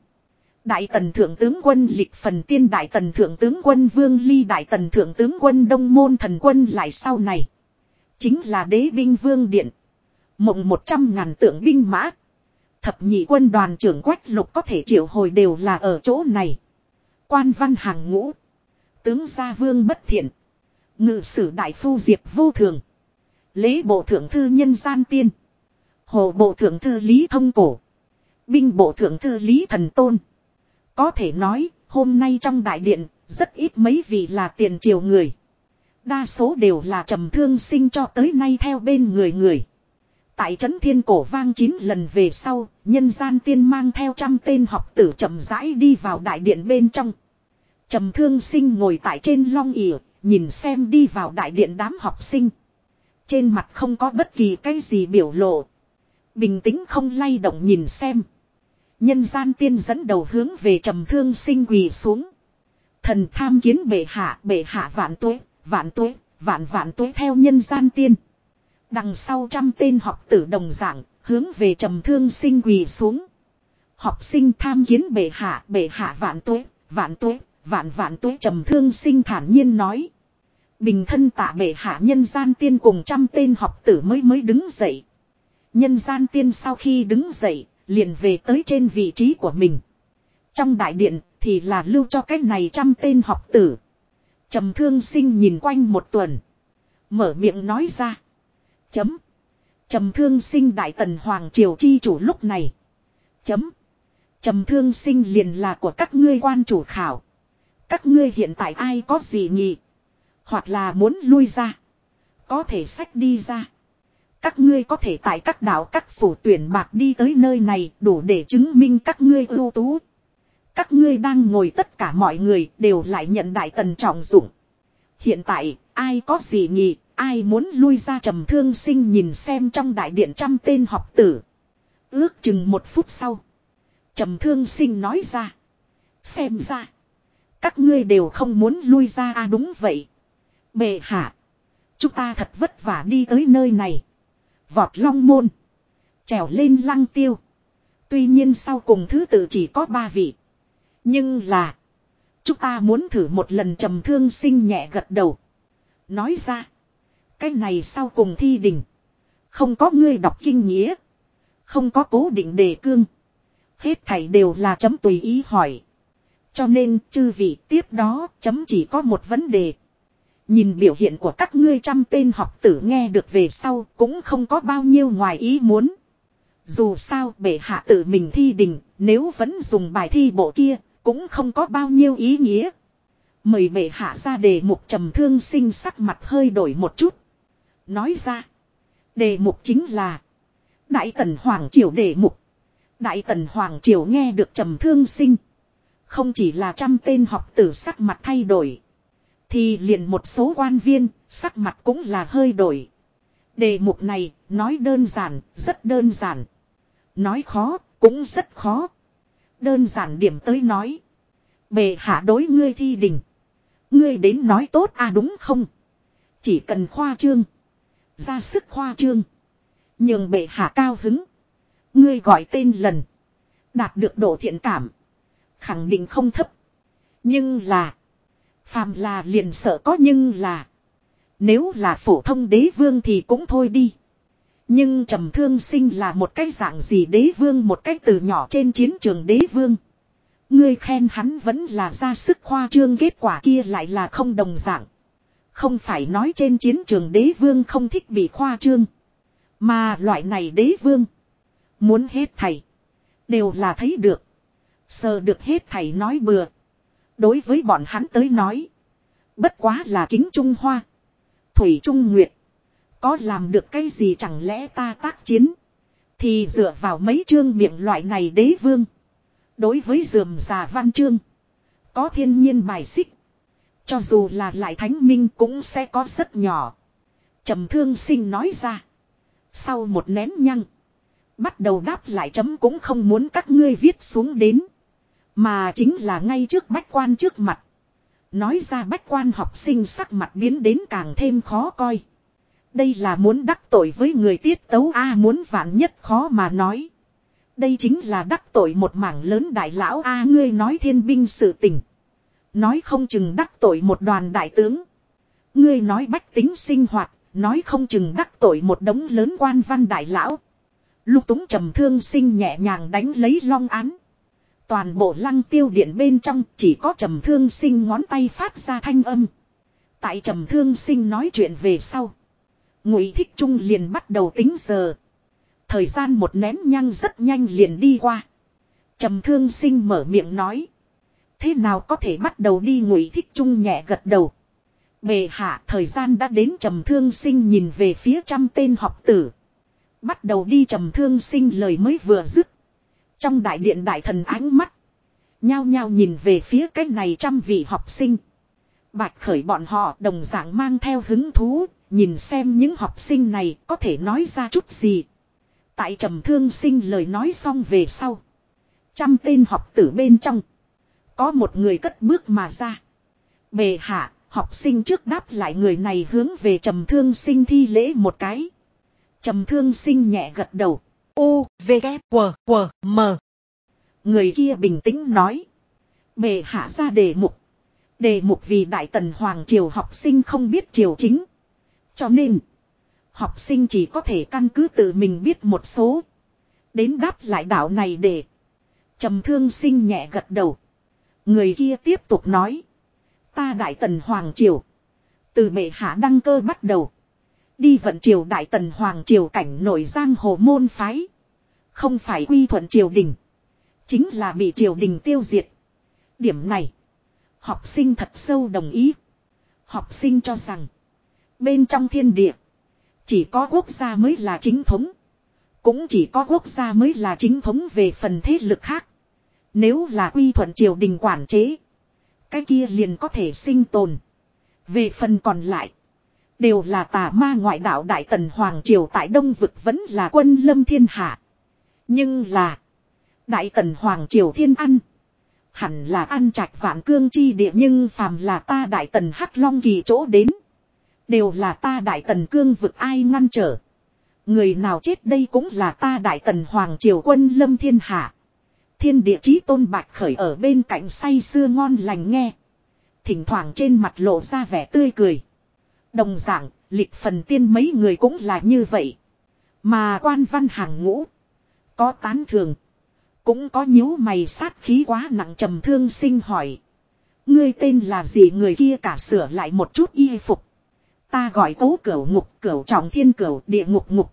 Đại tần thượng tướng quân lịch phần tiên, đại tần thượng tướng quân vương ly, đại tần thượng tướng quân đông môn thần quân lại sau này. Chính là đế binh vương điện. Mộng một trăm ngàn tượng binh mã. Thập nhị quân đoàn trưởng quách lục có thể triệu hồi đều là ở chỗ này. Quan văn hàng ngũ. Tướng gia vương bất thiện. Ngự sử đại phu diệp vô thường. Lễ bộ thượng thư nhân gian tiên. Hồ bộ thượng thư lý thông cổ. Binh bộ thượng thư lý thần tôn. Có thể nói, hôm nay trong đại điện, rất ít mấy vị là tiền triều người. Đa số đều là trầm thương sinh cho tới nay theo bên người người. Tại trấn thiên cổ vang chín lần về sau, nhân gian tiên mang theo trăm tên học tử chậm rãi đi vào đại điện bên trong. Trầm thương sinh ngồi tại trên long ỉa, nhìn xem đi vào đại điện đám học sinh. Trên mặt không có bất kỳ cái gì biểu lộ. Bình tĩnh không lay động nhìn xem. Nhân gian tiên dẫn đầu hướng về trầm thương sinh quỳ xuống. Thần tham kiến bệ hạ, bệ hạ vạn tuế, vạn tuế, vạn vạn tuế theo nhân gian tiên. Đằng sau trăm tên học tử đồng dạng, hướng về trầm thương sinh quỳ xuống. Học sinh tham kiến bệ hạ, bệ hạ vạn tuế, vạn tuế, vạn vạn tuế trầm thương sinh thản nhiên nói. Bình thân tạ bệ hạ nhân gian tiên cùng trăm tên học tử mới mới đứng dậy. Nhân gian tiên sau khi đứng dậy, liền về tới trên vị trí của mình. Trong đại điện thì là lưu cho cách này trăm tên học tử. Trầm thương sinh nhìn quanh một tuần. Mở miệng nói ra. Chấm. Trầm thương sinh đại tần hoàng triều chi chủ lúc này. Chấm. Trầm thương sinh liền là của các ngươi quan chủ khảo. Các ngươi hiện tại ai có gì nhỉ? Hoặc là muốn lui ra. Có thể sách đi ra. Các ngươi có thể tại các đảo các phủ tuyển bạc đi tới nơi này đủ để chứng minh các ngươi ưu tú. Các ngươi đang ngồi tất cả mọi người đều lại nhận đại tần trọng dụng. Hiện tại, ai có gì nhỉ, ai muốn lui ra trầm thương sinh nhìn xem trong đại điện trăm tên học tử. Ước chừng một phút sau. Trầm thương sinh nói ra. Xem ra. Các ngươi đều không muốn lui ra à đúng vậy. Bệ hạ. Chúng ta thật vất vả đi tới nơi này. Vọt long môn. Trèo lên lăng tiêu. Tuy nhiên sau cùng thứ tự chỉ có ba vị. Nhưng là. Chúng ta muốn thử một lần trầm thương sinh nhẹ gật đầu. Nói ra. Cái này sau cùng thi đình. Không có ngươi đọc kinh nghĩa. Không có cố định đề cương. Hết thảy đều là chấm tùy ý hỏi. Cho nên chư vị tiếp đó chấm chỉ có một vấn đề. Nhìn biểu hiện của các ngươi trăm tên học tử nghe được về sau cũng không có bao nhiêu ngoài ý muốn. Dù sao bệ hạ tự mình thi đình, nếu vẫn dùng bài thi bộ kia, cũng không có bao nhiêu ý nghĩa. Mời bệ hạ ra đề mục trầm thương sinh sắc mặt hơi đổi một chút. Nói ra, đề mục chính là Đại tần Hoàng Triều đề mục. Đại tần Hoàng Triều nghe được trầm thương sinh. Không chỉ là trăm tên học tử sắc mặt thay đổi. Thì liền một số quan viên, sắc mặt cũng là hơi đổi. Đề mục này, nói đơn giản, rất đơn giản. Nói khó, cũng rất khó. Đơn giản điểm tới nói. Bề hạ đối ngươi thi đình. Ngươi đến nói tốt à đúng không? Chỉ cần khoa trương. Ra sức khoa trương. Nhưng bệ hạ cao hứng. Ngươi gọi tên lần. Đạt được độ thiện cảm. Khẳng định không thấp. Nhưng là. Phàm là liền sợ có nhưng là. Nếu là phổ thông đế vương thì cũng thôi đi. Nhưng trầm thương sinh là một cái dạng gì đế vương một cách từ nhỏ trên chiến trường đế vương. Ngươi khen hắn vẫn là ra sức khoa trương kết quả kia lại là không đồng dạng. Không phải nói trên chiến trường đế vương không thích bị khoa trương. Mà loại này đế vương. Muốn hết thầy. Đều là thấy được. Sờ được hết thầy nói bừa. Đối với bọn hắn tới nói. Bất quá là kính Trung Hoa. Thủy Trung Nguyệt. Có làm được cái gì chẳng lẽ ta tác chiến. Thì dựa vào mấy chương miệng loại này đế vương. Đối với dườm già văn chương. Có thiên nhiên bài xích. Cho dù là lại thánh minh cũng sẽ có rất nhỏ. trầm thương sinh nói ra. Sau một nén nhăng. Bắt đầu đáp lại chấm cũng không muốn các ngươi viết xuống đến. Mà chính là ngay trước bách quan trước mặt. Nói ra bách quan học sinh sắc mặt biến đến càng thêm khó coi. Đây là muốn đắc tội với người tiết tấu A muốn vạn nhất khó mà nói. Đây chính là đắc tội một mảng lớn đại lão A ngươi nói thiên binh sự tình. Nói không chừng đắc tội một đoàn đại tướng. Ngươi nói bách tính sinh hoạt, nói không chừng đắc tội một đống lớn quan văn đại lão. Lục túng trầm thương sinh nhẹ nhàng đánh lấy long án. Toàn bộ lăng tiêu điện bên trong chỉ có trầm thương sinh ngón tay phát ra thanh âm. Tại trầm thương sinh nói chuyện về sau. Ngụy thích trung liền bắt đầu tính giờ. Thời gian một nén nhăng rất nhanh liền đi qua. Trầm thương sinh mở miệng nói. Thế nào có thể bắt đầu đi ngụy thích trung nhẹ gật đầu. Bề hạ, thời gian đã đến trầm thương sinh nhìn về phía trăm tên học tử. Bắt đầu đi trầm thương sinh lời mới vừa dứt. Trong đại điện đại thần ánh mắt. Nhao nhao nhìn về phía cái này trăm vị học sinh. Bạch khởi bọn họ đồng dạng mang theo hứng thú. Nhìn xem những học sinh này có thể nói ra chút gì. Tại trầm thương sinh lời nói xong về sau. Trăm tên học tử bên trong. Có một người cất bước mà ra. Bề hạ, học sinh trước đáp lại người này hướng về trầm thương sinh thi lễ một cái. Trầm thương sinh nhẹ gật đầu. U, V, K, W, W, M. Người kia bình tĩnh nói. Bề hạ ra đề mục. Đề mục vì Đại Tần Hoàng Triều học sinh không biết triều chính. Cho nên, học sinh chỉ có thể căn cứ tự mình biết một số. Đến đáp lại đạo này để. trầm thương sinh nhẹ gật đầu. Người kia tiếp tục nói. Ta Đại Tần Hoàng Triều. Từ bệ hạ đăng cơ bắt đầu. Đi vận triều Đại Tần Hoàng Triều cảnh nội giang hồ môn phái. Không phải quy thuận triều đình. Chính là bị triều đình tiêu diệt. Điểm này. Học sinh thật sâu đồng ý. Học sinh cho rằng. Bên trong thiên địa. Chỉ có quốc gia mới là chính thống. Cũng chỉ có quốc gia mới là chính thống về phần thế lực khác. Nếu là quy thuận triều đình quản chế. Cái kia liền có thể sinh tồn. Về phần còn lại. Đều là tà ma ngoại đạo Đại Tần Hoàng Triều tại Đông Vực vẫn là quân lâm thiên hạ. Nhưng là. Đại Tần Hoàng Triều thiên ăn. Hẳn là ăn trạch vạn cương chi địa nhưng phàm là ta Đại Tần Hắc Long kỳ chỗ đến. Đều là ta Đại Tần cương vực ai ngăn trở. Người nào chết đây cũng là ta Đại Tần Hoàng Triều quân lâm thiên hạ. Thiên địa chí tôn bạch khởi ở bên cạnh say sưa ngon lành nghe. Thỉnh thoảng trên mặt lộ ra vẻ tươi cười. Đồng dạng, lịch phần tiên mấy người cũng là như vậy. Mà quan văn hàng ngũ. Có tán thường. Cũng có nhíu mày sát khí quá nặng trầm thương sinh hỏi. Ngươi tên là gì người kia cả sửa lại một chút y phục. Ta gọi cố cửu ngục cửu trọng thiên cửu địa ngục ngục.